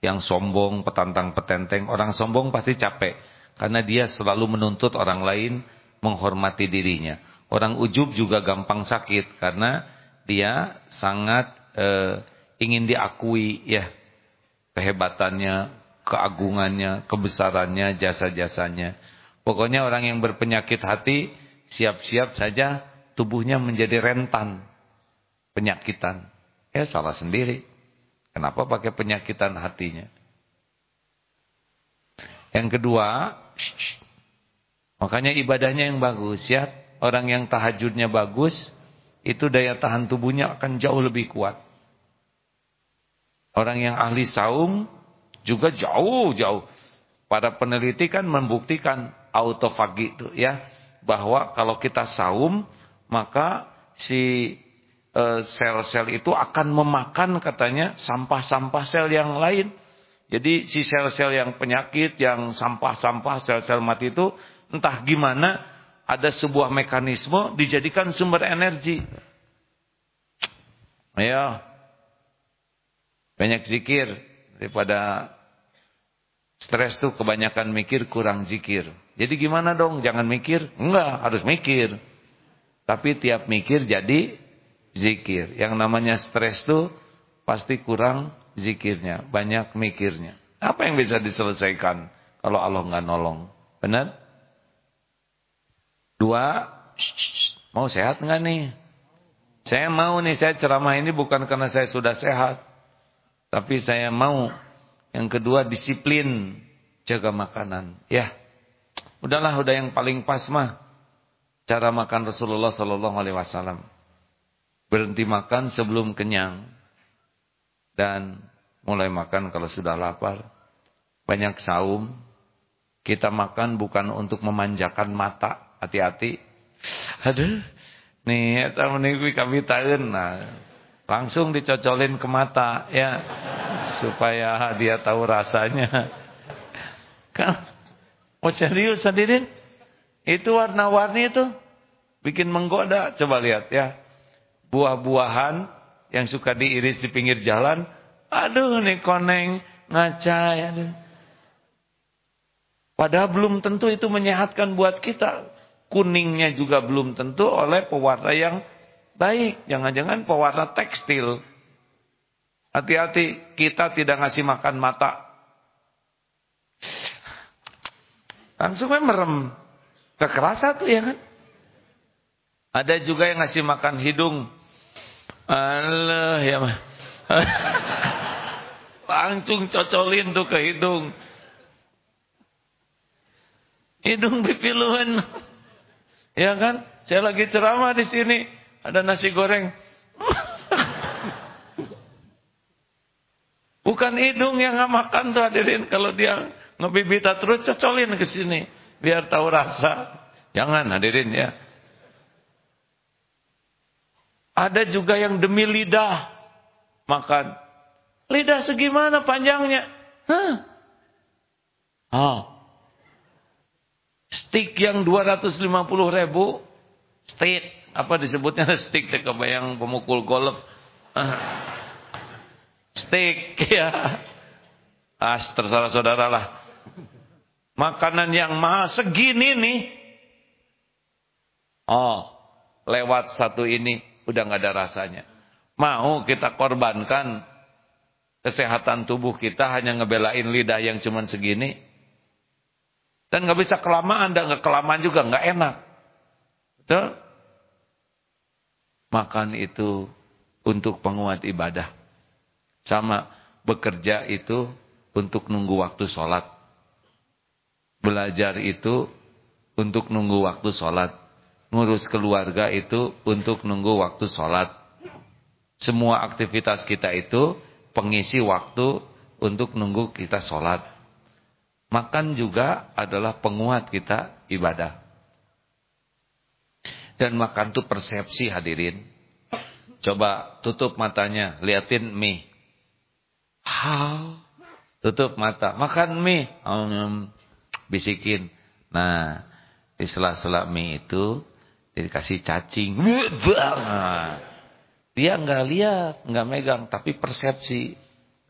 yang sombong, petantang petenteng, orang sombong pasti capek, karena dia selalu menuntut orang lain menghormati dirinya. Orang ujub juga gampang sakit karena dia sangat eh, ingin diakui ya kehebatannya, keagungannya, kebesarannya, jasa-jasanya. Pokoknya orang yang berpenyakit hati siap-siap saja tubuhnya menjadi rentan penyakitan. Ya salah sendiri. Kenapa pakai penyakitan hatinya? Yang kedua, makanya ibadahnya yang bagus ya. Orang yang tahajudnya bagus, itu daya tahan tubuhnya akan jauh lebih kuat. Orang yang ahli saum juga jauh-jauh. Para peneliti kan membuktikan autofagi itu ya. Bahwa kalau kita saum, maka si e, sel-sel itu akan memakan katanya sampah-sampah sel yang lain. Jadi si sel-sel yang penyakit, yang sampah-sampah, sel-sel mati itu entah gimana ada sebuah mekanisme dijadikan sumber energi. Ayo. Banyak zikir daripada stres tuh kebanyakan mikir kurang zikir. Jadi gimana dong? Jangan mikir? Enggak, harus mikir. Tapi tiap mikir jadi zikir. Yang namanya stres tuh pasti kurang zikirnya, banyak mikirnya. Apa yang bisa diselesaikan kalau Allah nggak nolong? Benar? Dua, mau sehat enggak nih? Saya mau nih, saya ceramah ini bukan karena saya sudah sehat. Tapi saya mau. Yang kedua, disiplin. Jaga makanan. Ya, udahlah, udah yang paling pas mah. Cara makan Rasulullah Sallallahu Alaihi Wasallam. Berhenti makan sebelum kenyang. Dan mulai makan kalau sudah lapar. Banyak saum. Kita makan bukan untuk memanjakan mata hati-hati. Aduh nih eta menika kami taen nah langsung dicocolin ke mata ya supaya dia tahu rasanya. Kan oh serius hadirin? Itu warna-warni itu bikin menggoda. Coba lihat ya. Buah-buahan yang suka diiris di pinggir jalan. Aduh nih koneng ngaca ya Padahal belum tentu itu menyehatkan buat kita kuningnya juga belum tentu oleh pewarna yang baik. Jangan-jangan pewarna tekstil. Hati-hati, kita tidak ngasih makan mata. Langsung merem. Kekerasa tuh ya kan. Ada juga yang ngasih makan hidung. Allah ya mah. *laughs* Langsung cocolin tuh ke hidung. Hidung pipiluan. Ya kan? Saya lagi ceramah di sini, ada nasi goreng. *laughs* Bukan hidung yang nggak makan tuh hadirin. Kalau dia ngebibita terus cocolin ke sini. Biar tahu rasa. Jangan hadirin ya. Ada juga yang demi lidah makan. Lidah segimana panjangnya? Hah? Oh, Stick yang 250 ribu, stick apa disebutnya *laughs* stick teh kebayang pemukul golf. *laughs* Stick *laughs* ya. As terserah saudara lah. Makanan yang mahal segini nih. Oh, lewat satu ini udah nggak ada rasanya. Mau kita korbankan kesehatan tubuh kita hanya ngebelain lidah yang cuman segini? Dan nggak bisa kelamaan dan nggak kelamaan juga nggak enak. Betul? Makan itu untuk penguat ibadah. Sama bekerja itu untuk nunggu waktu sholat. Belajar itu untuk nunggu waktu sholat. Ngurus keluarga itu untuk nunggu waktu sholat. Semua aktivitas kita itu pengisi waktu untuk nunggu kita sholat. Makan juga adalah penguat kita ibadah. Dan makan itu persepsi hadirin. Coba tutup matanya, liatin mie. How? Tutup mata, makan mie. Um, bisikin. Nah, di sela-sela mie itu dikasih cacing. Dia nggak lihat, nggak megang, tapi persepsi.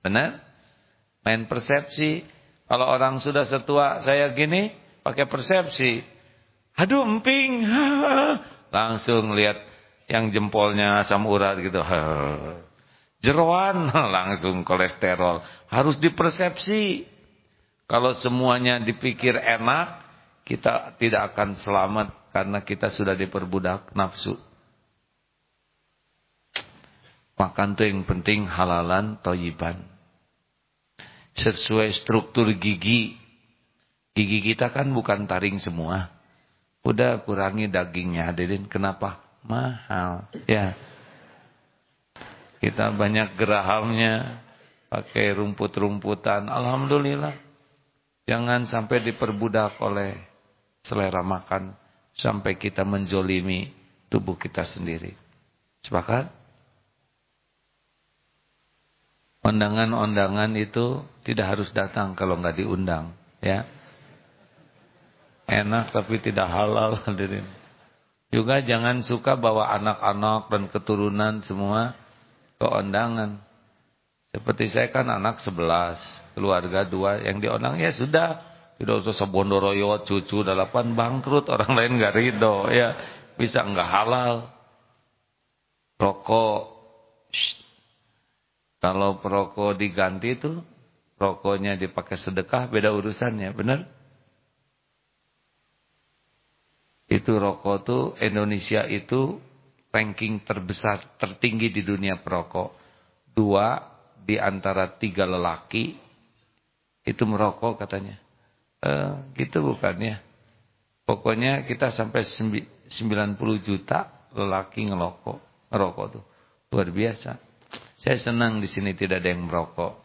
Benar? Main persepsi. Kalau orang sudah setua saya gini, pakai persepsi. Aduh emping. *laughs* Langsung lihat yang jempolnya asam urat gitu. *laughs* Jeroan *laughs* langsung kolesterol. Harus dipersepsi. Kalau semuanya dipikir enak, kita tidak akan selamat karena kita sudah diperbudak nafsu. Makan tuh yang penting halalan toyiban sesuai struktur gigi. Gigi kita kan bukan taring semua. Udah kurangi dagingnya hadirin. Kenapa? Mahal. Ya. Kita banyak gerahamnya. Pakai rumput-rumputan. Alhamdulillah. Jangan sampai diperbudak oleh selera makan. Sampai kita menjolimi tubuh kita sendiri. Sepakat? Undangan-undangan itu tidak harus datang kalau nggak diundang, ya. Enak tapi tidak halal *laughs* hadirin. Juga jangan suka bawa anak-anak dan keturunan semua ke undangan. Seperti saya kan anak sebelas, keluarga dua, yang diundang ya sudah. Tidak usah sebondoroyo, cucu, delapan bangkrut, orang *laughs* lain nggak ridho, ya. Bisa nggak halal. Rokok, kalau perokok diganti itu, rokoknya dipakai sedekah, beda urusannya, benar? Itu rokok tuh Indonesia itu ranking terbesar, tertinggi di dunia perokok. Dua di antara tiga lelaki itu merokok katanya. Eh, gitu bukan ya? Pokoknya kita sampai 90 juta lelaki ngelokok, ngerokok tuh. Luar biasa. Saya senang di sini tidak ada yang merokok.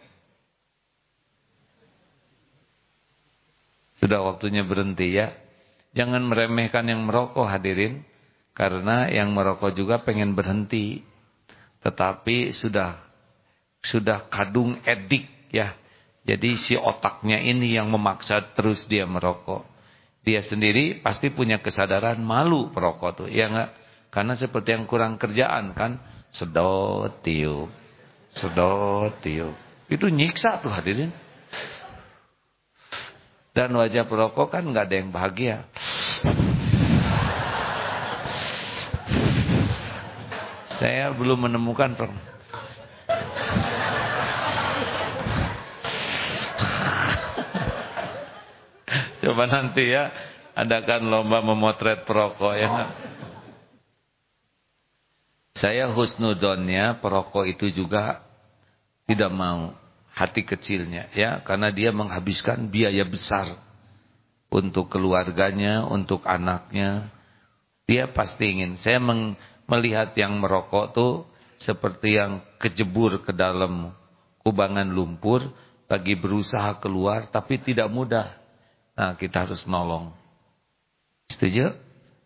Sudah waktunya berhenti ya. Jangan meremehkan yang merokok hadirin. Karena yang merokok juga pengen berhenti. Tetapi sudah sudah kadung edik ya. Jadi si otaknya ini yang memaksa terus dia merokok. Dia sendiri pasti punya kesadaran malu merokok tuh. Ya enggak? Karena seperti yang kurang kerjaan kan. Sedot tiup sedot tiup. Itu nyiksa tuh hadirin. Dan wajah perokok kan nggak ada yang bahagia. Saya belum menemukan Coba nanti ya adakan lomba memotret perokok ya. Saya husnudonnya perokok itu juga tidak mau hati kecilnya ya karena dia menghabiskan biaya besar untuk keluarganya, untuk anaknya. Dia pasti ingin. Saya melihat yang merokok tuh seperti yang kejebur ke dalam kubangan lumpur bagi berusaha keluar tapi tidak mudah. Nah, kita harus nolong. Setuju?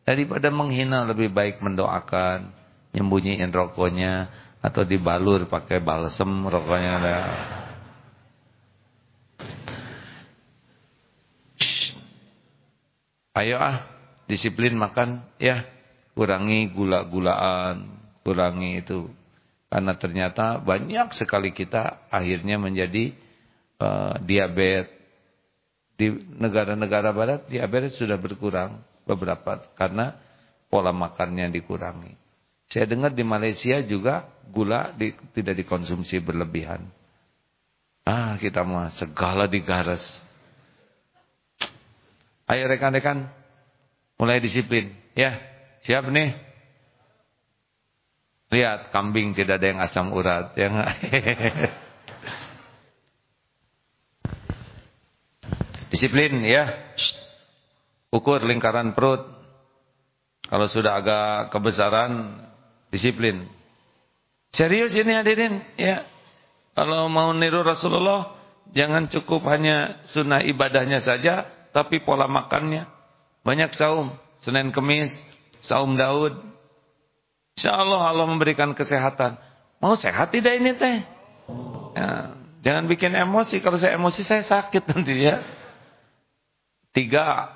Daripada menghina lebih baik mendoakan nyembunyiin rokoknya atau dibalur pakai balsem rokoknya ada. Ayo ah, disiplin makan ya. kurangi gula-gulaan, kurangi itu. Karena ternyata banyak sekali kita akhirnya menjadi uh, diabetes. Di negara-negara barat diabetes sudah berkurang beberapa karena pola makannya dikurangi. Saya dengar di Malaysia juga gula di, tidak dikonsumsi berlebihan. Ah, kita mah segala digaras. Ayo rekan-rekan, mulai disiplin. Ya, siap nih? Lihat, kambing tidak ada yang asam urat. Ya *laughs* Disiplin ya. Ukur lingkaran perut. Kalau sudah agak kebesaran, disiplin. Serius ini hadirin, ya. Kalau mau niru Rasulullah, jangan cukup hanya sunnah ibadahnya saja, tapi pola makannya. Banyak saum, Senin Kemis, saum Daud. Insya Allah Allah memberikan kesehatan. Mau sehat tidak ini teh? Ya, jangan bikin emosi. Kalau saya emosi saya sakit nanti ya. Tiga,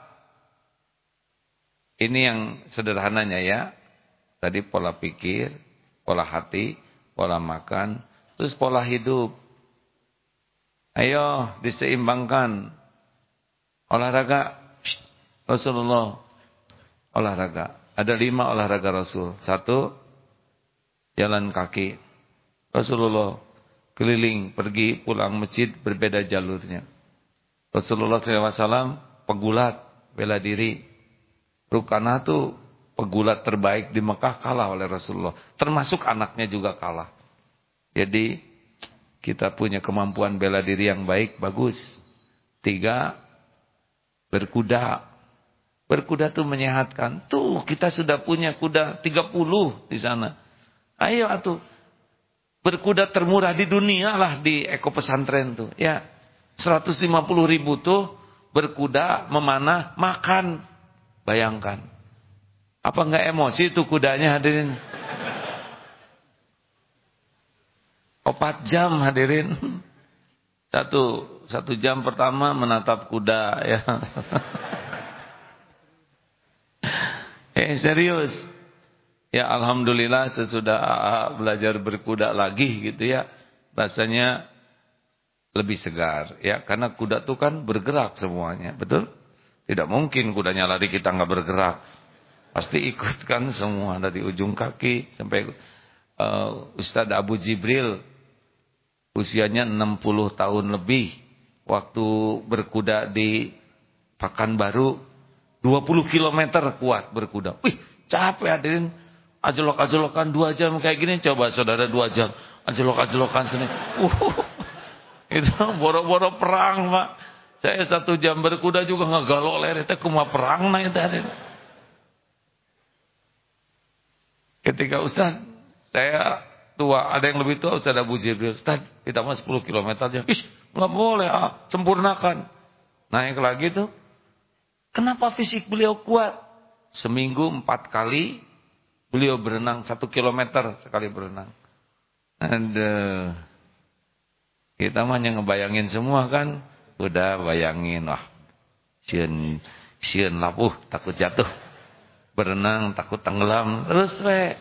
ini yang sederhananya ya. Tadi pola pikir, pola hati, pola makan, terus pola hidup. Ayo diseimbangkan. Olahraga, Rasulullah, olahraga. Ada lima olahraga Rasul. Satu, jalan kaki. Rasulullah keliling, pergi, pulang masjid, berbeda jalurnya. Rasulullah SAW pegulat bela diri. Rukana tuh pegulat terbaik di Mekah kalah oleh Rasulullah. Termasuk anaknya juga kalah. Jadi kita punya kemampuan bela diri yang baik, bagus. Tiga, berkuda. Berkuda tuh menyehatkan. Tuh kita sudah punya kuda 30 di sana. Ayo atuh. Berkuda termurah di dunia lah di eko pesantren tuh. Ya, 150 ribu tuh berkuda, memanah, makan. Bayangkan. Apa enggak emosi itu kudanya hadirin? Empat jam hadirin. Satu satu jam pertama menatap kuda ya. *laughs* eh serius. Ya alhamdulillah sesudah belajar berkuda lagi gitu ya. Rasanya lebih segar ya karena kuda itu kan bergerak semuanya betul tidak mungkin kudanya lari kita nggak bergerak pasti ikutkan semua. Dari ujung kaki sampai uh, Ustadz Abu Jibril usianya 60 tahun lebih waktu berkuda di Pakanbaru 20 km kuat berkuda. Wih capek hadirin. Ajelok-ajelokan dua jam kayak gini coba saudara dua jam. Ajelok-ajelokan sini. Uh itu boro-boro perang, Pak. Saya satu jam berkuda juga ngegalok itu kuma perang nah itu ada. Ketika Ustaz, saya tua, ada yang lebih tua Ustaz Abu Jibril. Ustaz, kita mah 10 km aja. Ih, nggak boleh, ah, sempurnakan. Naik lagi tuh. Kenapa fisik beliau kuat? Seminggu empat kali beliau berenang satu kilometer sekali berenang. Aduh. Kita mah hanya ngebayangin semua kan. Udah bayangin, wah. Sieun sieun lapuh, takut jatuh. Berenang takut tenggelam. Terus we.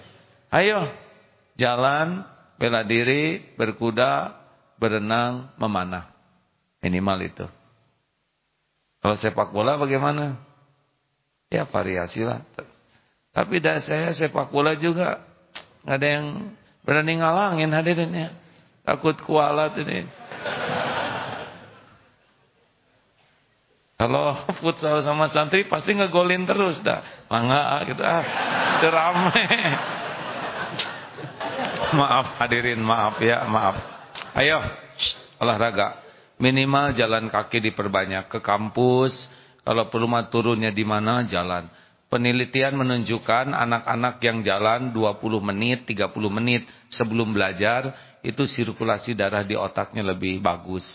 Ayo jalan, bela diri, berkuda, berenang, memanah. Minimal itu. Kalau sepak bola bagaimana? Ya variasi lah. Tapi dari saya sepak bola juga nggak ada yang berani ngalangin hadirinnya. Takut kualat ini. Kalau *laughs* futsal sama santri pasti ngegolin terus dah. Mangga gitu ah. Itu rame. *laughs* maaf hadirin, maaf ya, maaf. Ayo, olahraga. Minimal jalan kaki diperbanyak ke kampus. Kalau perlu mah turunnya di mana jalan. Penelitian menunjukkan anak-anak yang jalan 20 menit, 30 menit sebelum belajar itu sirkulasi darah di otaknya lebih bagus,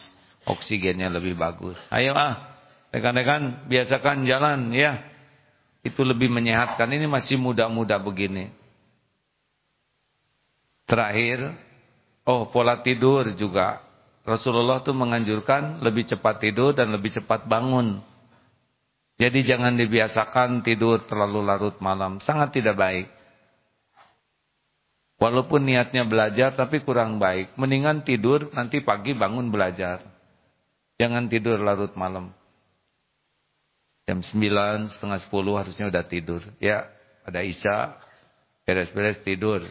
oksigennya lebih bagus. Ayo ah, rekan-rekan biasakan jalan ya. Itu lebih menyehatkan. Ini masih muda-muda begini. Terakhir, oh pola tidur juga. Rasulullah tuh menganjurkan lebih cepat tidur dan lebih cepat bangun. Jadi jangan dibiasakan tidur terlalu larut malam. Sangat tidak baik. Walaupun niatnya belajar tapi kurang baik. Mendingan tidur nanti pagi bangun belajar. Jangan tidur larut malam. Jam 9, setengah 10 harusnya udah tidur. Ya, ada isya, beres-beres tidur.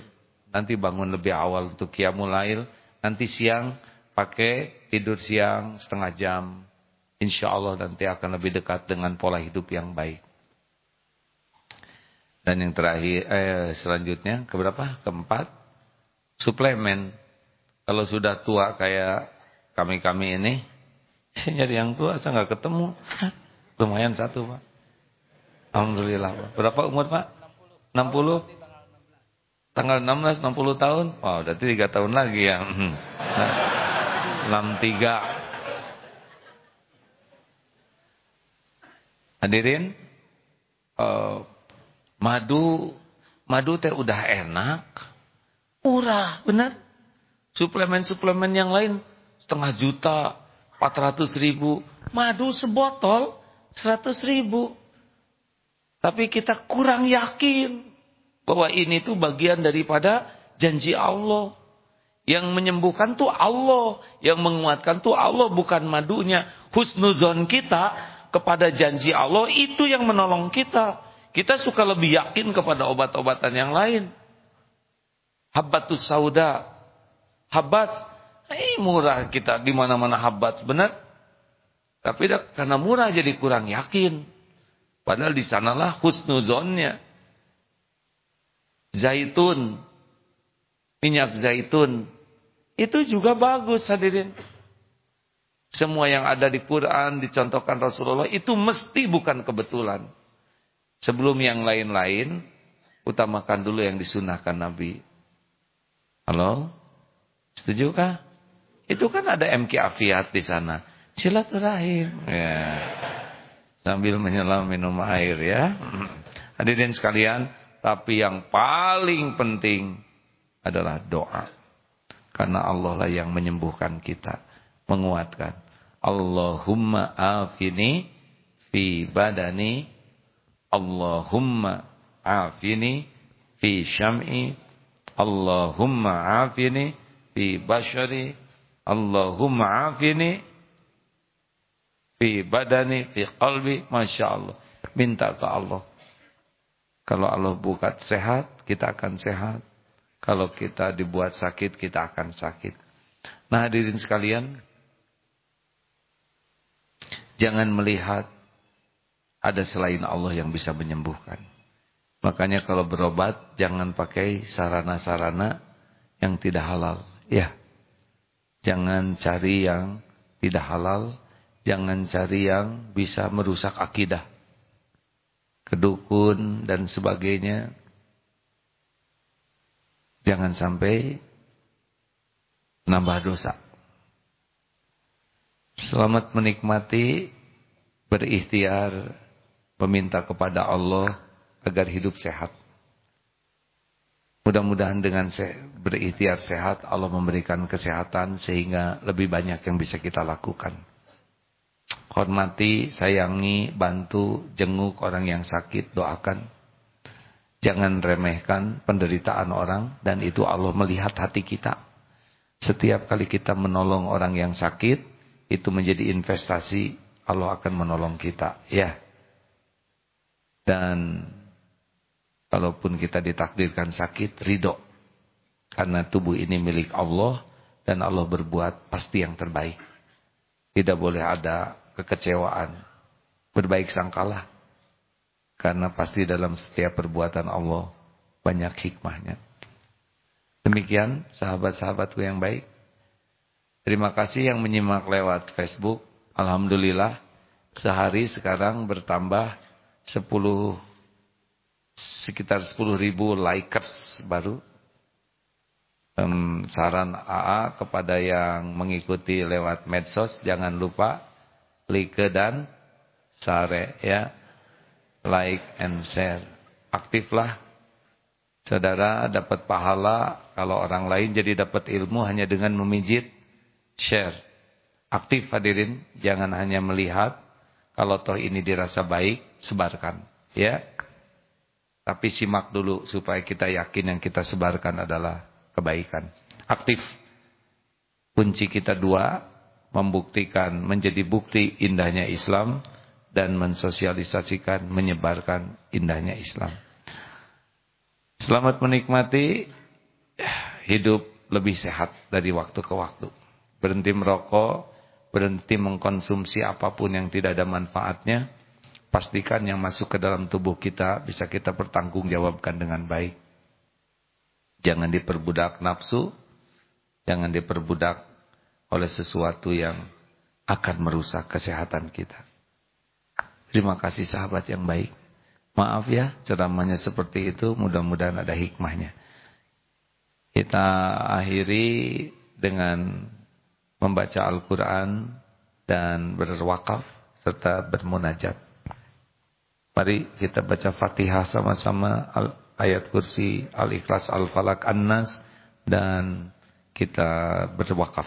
Nanti bangun lebih awal untuk kiamulail. Nanti siang pakai tidur siang setengah jam. Insya Allah nanti akan lebih dekat dengan pola hidup yang baik. Dan yang terakhir, eh, selanjutnya keberapa? Keempat, suplemen. Kalau sudah tua kayak kami-kami ini, *laughs* nyari yang tua saya nggak ketemu. Lumayan satu pak. Alhamdulillah pak. Berapa umur pak? 60. 60? Tanggal 16, 60 tahun? Wow, berarti 3 tahun lagi ya. Nah, 63. Hadirin, uh, Madu, madu teh udah enak, murah, benar. Suplemen-suplemen yang lain setengah juta, 400 ribu. Madu sebotol 100 ribu. Tapi kita kurang yakin bahwa ini tuh bagian daripada janji Allah. Yang menyembuhkan tuh Allah, yang menguatkan tuh Allah bukan madunya. Husnuzon kita kepada janji Allah itu yang menolong kita. Kita suka lebih yakin kepada obat-obatan yang lain. Habbatus sauda. Habbat. Eh, murah kita di mana-mana habbat, benar? Tapi karena murah jadi kurang yakin. Padahal di sanalah husnuzonnya. Zaitun. Minyak zaitun. Itu juga bagus hadirin. Semua yang ada di Quran dicontohkan Rasulullah itu mesti bukan kebetulan. Sebelum yang lain-lain, utamakan dulu yang disunahkan Nabi. Halo? Setuju kah? Itu kan ada MK Afiat di sana. Silaturahim. Ya. Sambil menyelam minum air ya. Hadirin sekalian, tapi yang paling penting adalah doa. Karena Allah lah yang menyembuhkan kita, menguatkan. Allahumma afini fi badani Allahumma afini fi syam'i Allahumma afini fi bashari Allahumma afini fi badani fi qalbi Masya Allah minta ke Allah kalau Allah buat sehat kita akan sehat kalau kita dibuat sakit kita akan sakit nah hadirin sekalian jangan melihat ada selain Allah yang bisa menyembuhkan. Makanya kalau berobat jangan pakai sarana-sarana yang tidak halal. Ya. Jangan cari yang tidak halal, jangan cari yang bisa merusak akidah. Kedukun dan sebagainya. Jangan sampai nambah dosa. Selamat menikmati berikhtiar meminta kepada Allah agar hidup sehat. Mudah-mudahan dengan berikhtiar sehat Allah memberikan kesehatan sehingga lebih banyak yang bisa kita lakukan. Hormati, sayangi, bantu, jenguk orang yang sakit, doakan. Jangan remehkan penderitaan orang dan itu Allah melihat hati kita. Setiap kali kita menolong orang yang sakit, itu menjadi investasi Allah akan menolong kita. Ya. Dan kalaupun kita ditakdirkan sakit, ridho. Karena tubuh ini milik Allah dan Allah berbuat pasti yang terbaik. Tidak boleh ada kekecewaan. Berbaik sangkalah. Karena pasti dalam setiap perbuatan Allah banyak hikmahnya. Demikian sahabat-sahabatku yang baik. Terima kasih yang menyimak lewat Facebook. Alhamdulillah sehari sekarang bertambah 10 sekitar 10 ribu likers baru. Saran AA kepada yang mengikuti lewat medsos jangan lupa like dan share ya. Like and share. Aktiflah. Saudara dapat pahala kalau orang lain jadi dapat ilmu hanya dengan memijit share. Aktif hadirin, jangan hanya melihat Kalau toh ini dirasa baik, sebarkan. Ya. Tapi simak dulu supaya kita yakin yang kita sebarkan adalah kebaikan. Aktif. Kunci kita dua, membuktikan, menjadi bukti indahnya Islam dan mensosialisasikan, menyebarkan indahnya Islam. Selamat menikmati hidup lebih sehat dari waktu ke waktu. Berhenti merokok, berhenti mengkonsumsi apa pun yang tidak ada manfaatnya, pastikan yang masuk ke dalam tubuh kita bisa kita pertanggungjawabkan dengan baik. Jangan diperbudak nafsu, jangan diperbudak oleh sesuatu yang akan merusak kesehatan kita. Terima kasih sahabat yang baik. Maaf ya ceramahnya seperti itu, mudah-mudahan ada hikmahnya. Kita akhiri dengan membaca Al-Quran dan berwakaf serta bermunajat. Mari kita baca Fatihah sama-sama ayat kursi Al-Ikhlas Al-Falak An-Nas dan kita berwakaf.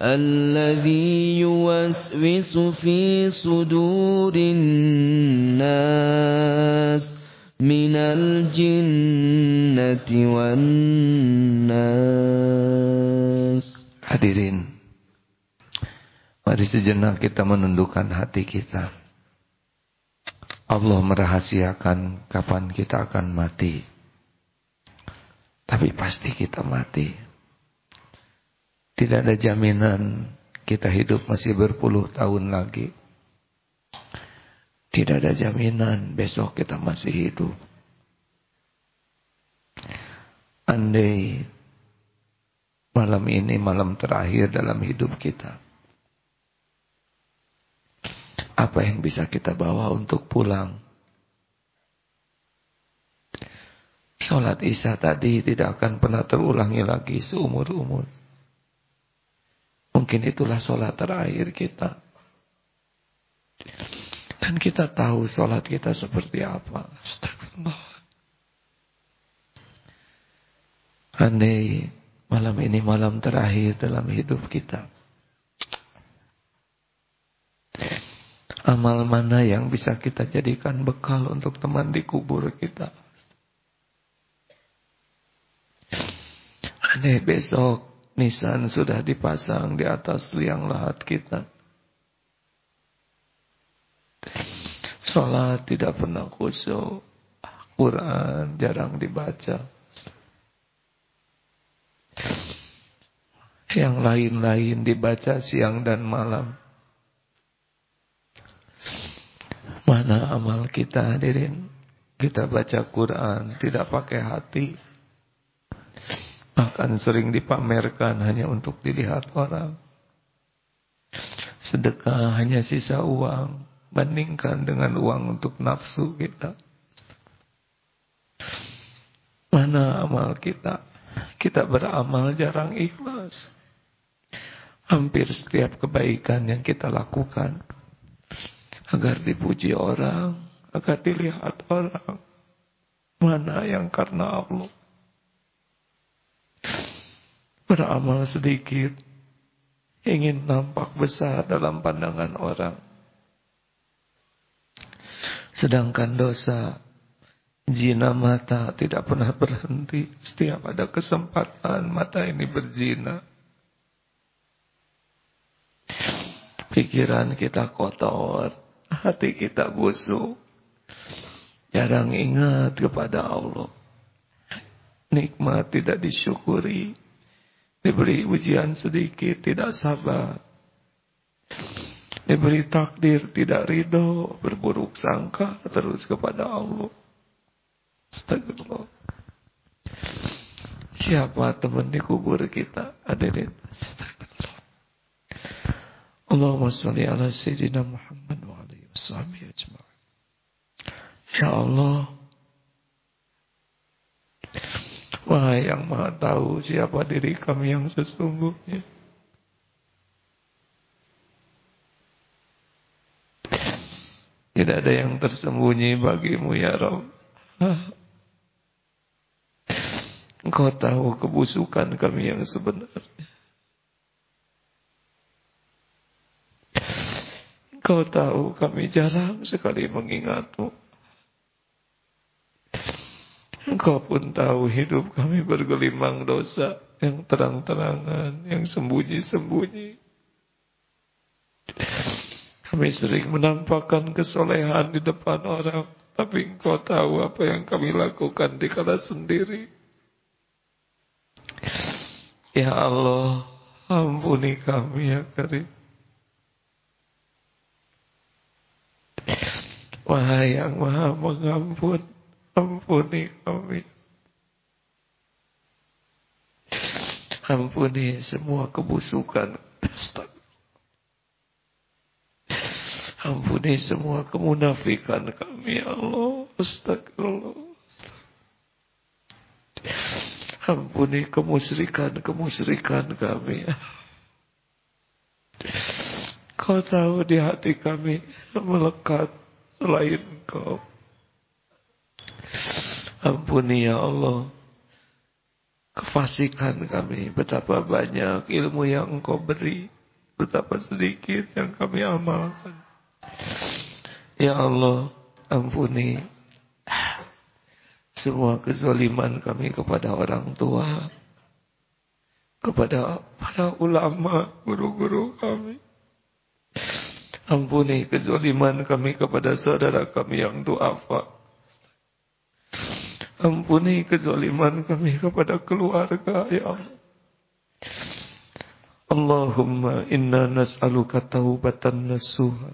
الذي يوسوس يوسوس في صدور الناس من الجنة والناس Hadirin Mari sejenak kita menundukkan hati kita Allah merahasiakan kapan kita akan mati Tapi pasti kita mati Tidak ada jaminan kita hidup masih berpuluh tahun lagi tidak ada jaminan besok kita masih hidup. Andai malam ini malam terakhir dalam hidup kita. Apa yang bisa kita bawa untuk pulang? Sholat isya tadi tidak akan pernah terulangi lagi seumur-umur. Mungkin itulah sholat terakhir kita. Dan kita tahu sholat kita seperti apa. Astagfirullah. Andai malam ini malam terakhir dalam hidup kita. Amal mana yang bisa kita jadikan bekal untuk teman di kubur kita. Andai besok nisan sudah dipasang di atas liang lahat kita. Sholat tidak pernah khusyuk. Quran jarang dibaca. Yang lain-lain dibaca siang dan malam. Mana amal kita hadirin? Kita baca Quran tidak pakai hati. Bahkan sering dipamerkan hanya untuk dilihat orang. Sedekah hanya sisa uang bandingkan dengan uang untuk nafsu kita. Mana amal kita? Kita beramal jarang ikhlas. Hampir setiap kebaikan yang kita lakukan agar dipuji orang, agar dilihat orang. Mana yang karena Allah? Beramal sedikit, ingin nampak besar dalam pandangan orang. Sedangkan dosa Zina mata tidak pernah berhenti. Setiap ada kesempatan Mata ini berzina. Pikiran kita kotor Hati kita busuk. Jarang ingat kepada Allah Nikmat tidak disyukuri Diberi ujian sedikit Tidak sabar Diberi takdir tidak ridho, berburuk sangka terus kepada Allah. Astagfirullah. Siapa teman di kubur kita? Hadirin. Allahumma salli ala Sayyidina Muhammad wa wassabi ajma'in. Ya Allah. Wahai yang maha tahu siapa diri kami yang sesungguhnya. Tidak ada yang tersembunyi bagimu ya Rabb. Engkau tahu kebusukan kami yang sebenarnya. Engkau tahu kami jarang sekali mengingatmu. Engkau pun tahu hidup kami bergelimang dosa yang terang-terangan, yang sembunyi-sembunyi. Kami sering menampakkan kesolehan di depan orang. Tapi engkau tahu apa yang kami lakukan di kala sendiri. Ya Allah, ampuni kami ya Karim. Wahai yang maha mengampun, ampuni kami. Ampuni semua kebusukan. Ampuni semua kemunafikan kami ya Allah. Astagfirullah. Ampuni kemusyrikan-kemusyrikan kami ya. Kau tahu di hati kami melekat selain kau. Ampuni ya Allah. Kefasikan kami betapa banyak ilmu yang engkau beri. betapa sedikit yang kami amalkan. Ya Allah, ampuni semua kezaliman kami kepada orang tua, kepada para ulama, guru-guru kami. Ampuni kezaliman kami kepada saudara kami yang duafa. Ampuni kezaliman kami kepada keluarga, ya Allah. Allahumma inna nas'aluka taubatan nasuha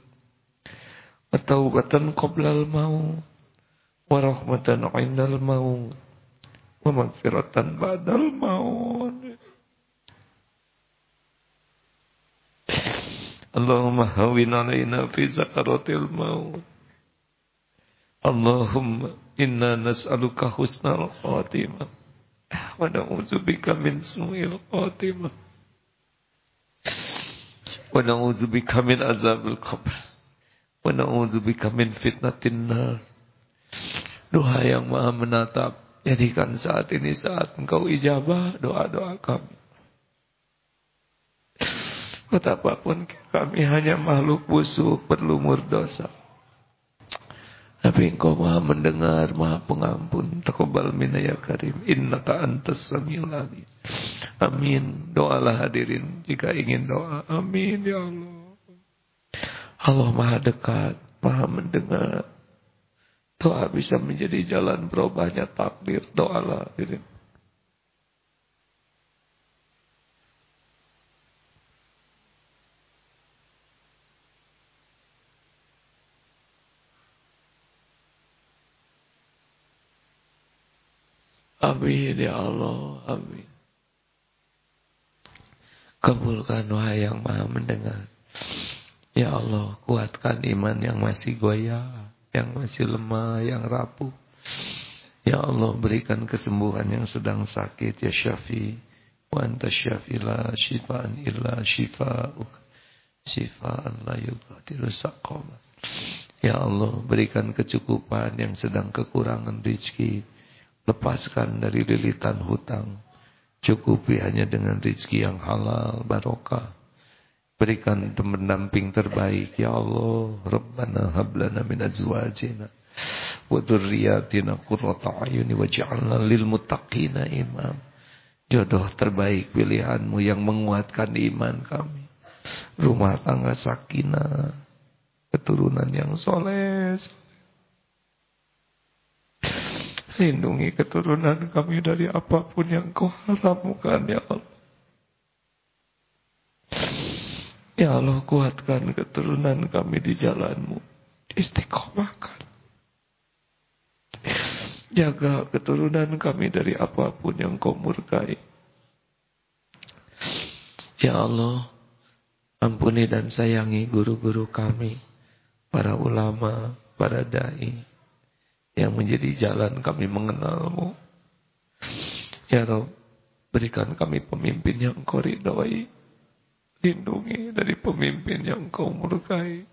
wa taubatan qoblal maut wa rahmatan 'indal maut wa maghfiratan ba'dal maut Allahumma hawin alaina fi zakaratil maut Allahumma inna nas'aluka husnal khatimah wa na'udzubika min su'il khatimah Wa na'udzubika min azabil qabr. Wa na'udzubika min fitnatin nar. Doa yang maha menatap. Jadikan saat ini saat engkau ijabah doa-doa kami. Betapapun kami hanya makhluk busuk berlumur dosa. Tapi engkau maha mendengar, maha pengampun. Takobal mina ya karim. Innaka antas samiul alim. Amin. Doalah hadirin jika ingin doa. Amin ya Allah. Allah maha dekat, maha mendengar. Doa bisa menjadi jalan berubahnya takdir. Doalah hadirin. Amin ya Allah, amin. Kabulkan wahai yang maha mendengar. Ya Allah, kuatkan iman yang masih goyah, yang masih lemah, yang rapuh. Ya Allah, berikan kesembuhan yang sedang sakit, ya Syafi. Wa anta syafi la syifaan illa syifa'uk. Syifaan la yugadiru saqamat. Ya Allah, berikan kecukupan yang sedang kekurangan rizki. Lepaskan dari lilitan hutang. Cukupi hanya dengan rizki yang halal, barokah. Berikan pendamping terbaik. Ya Allah, Rabbana hablana min azwajina. Wa dhurriyatina qurrata ayuni waj'alna lil muttaqina imam. Jodoh terbaik pilihanmu yang menguatkan iman kami. Rumah tangga sakinah. Keturunan yang soleh. Lindungi keturunan kami dari apa pun yang kau haramkan ya Allah. Ya Allah kuatkan keturunan kami di jalanmu. Istiqomahkan. Jaga keturunan kami dari apa pun yang kau murkai. Ya Allah, ampuni dan sayangi guru-guru kami, para ulama, para da'i, yang menjadi jalan kami mengenalmu. Ya Rob, berikan kami pemimpin yang kau ridhoi. Lindungi dari pemimpin yang kau murkai.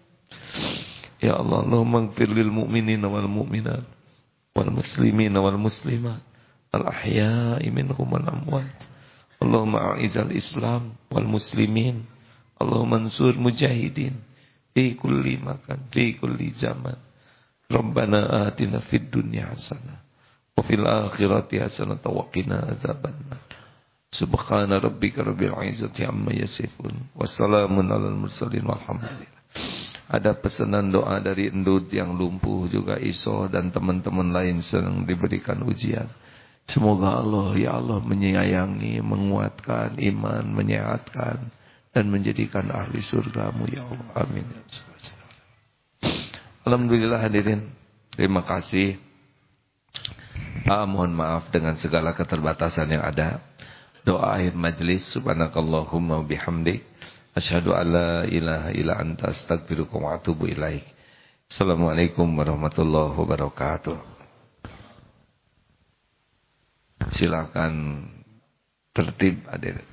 Ya Allah, Allahumma gfir lil mu'minin wal mu'minat wal muslimin wal muslimat al ahya'i minhum wal amwat. Allahumma a'izal Islam wal muslimin. Allahumma ansur mujahidin fi kulli makan, fi kulli zaman. Rabbana atina fid dunya hasanah wa fil akhirati hasanah wa qina adzabannar. Subhana rabbika rabbil izzati amma yasifun wa salamun alal mursalin walhamdulillah. Ada pesanan doa dari Endut yang lumpuh juga Iso dan teman-teman lain sedang diberikan ujian. Semoga Allah ya Allah menyayangi, menguatkan iman, menyehatkan dan menjadikan ahli surgamu ya Allah. Amin. Alhamdulillah hadirin. Terima kasih. Ah, mohon maaf dengan segala keterbatasan yang ada. Doa akhir majlis. Subhanakallahumma bihamdik. Asyhadu an la ilaha illa anta astaghfiruka wa atubu ilaik. Assalamualaikum warahmatullahi wabarakatuh. Silakan tertib hadirin.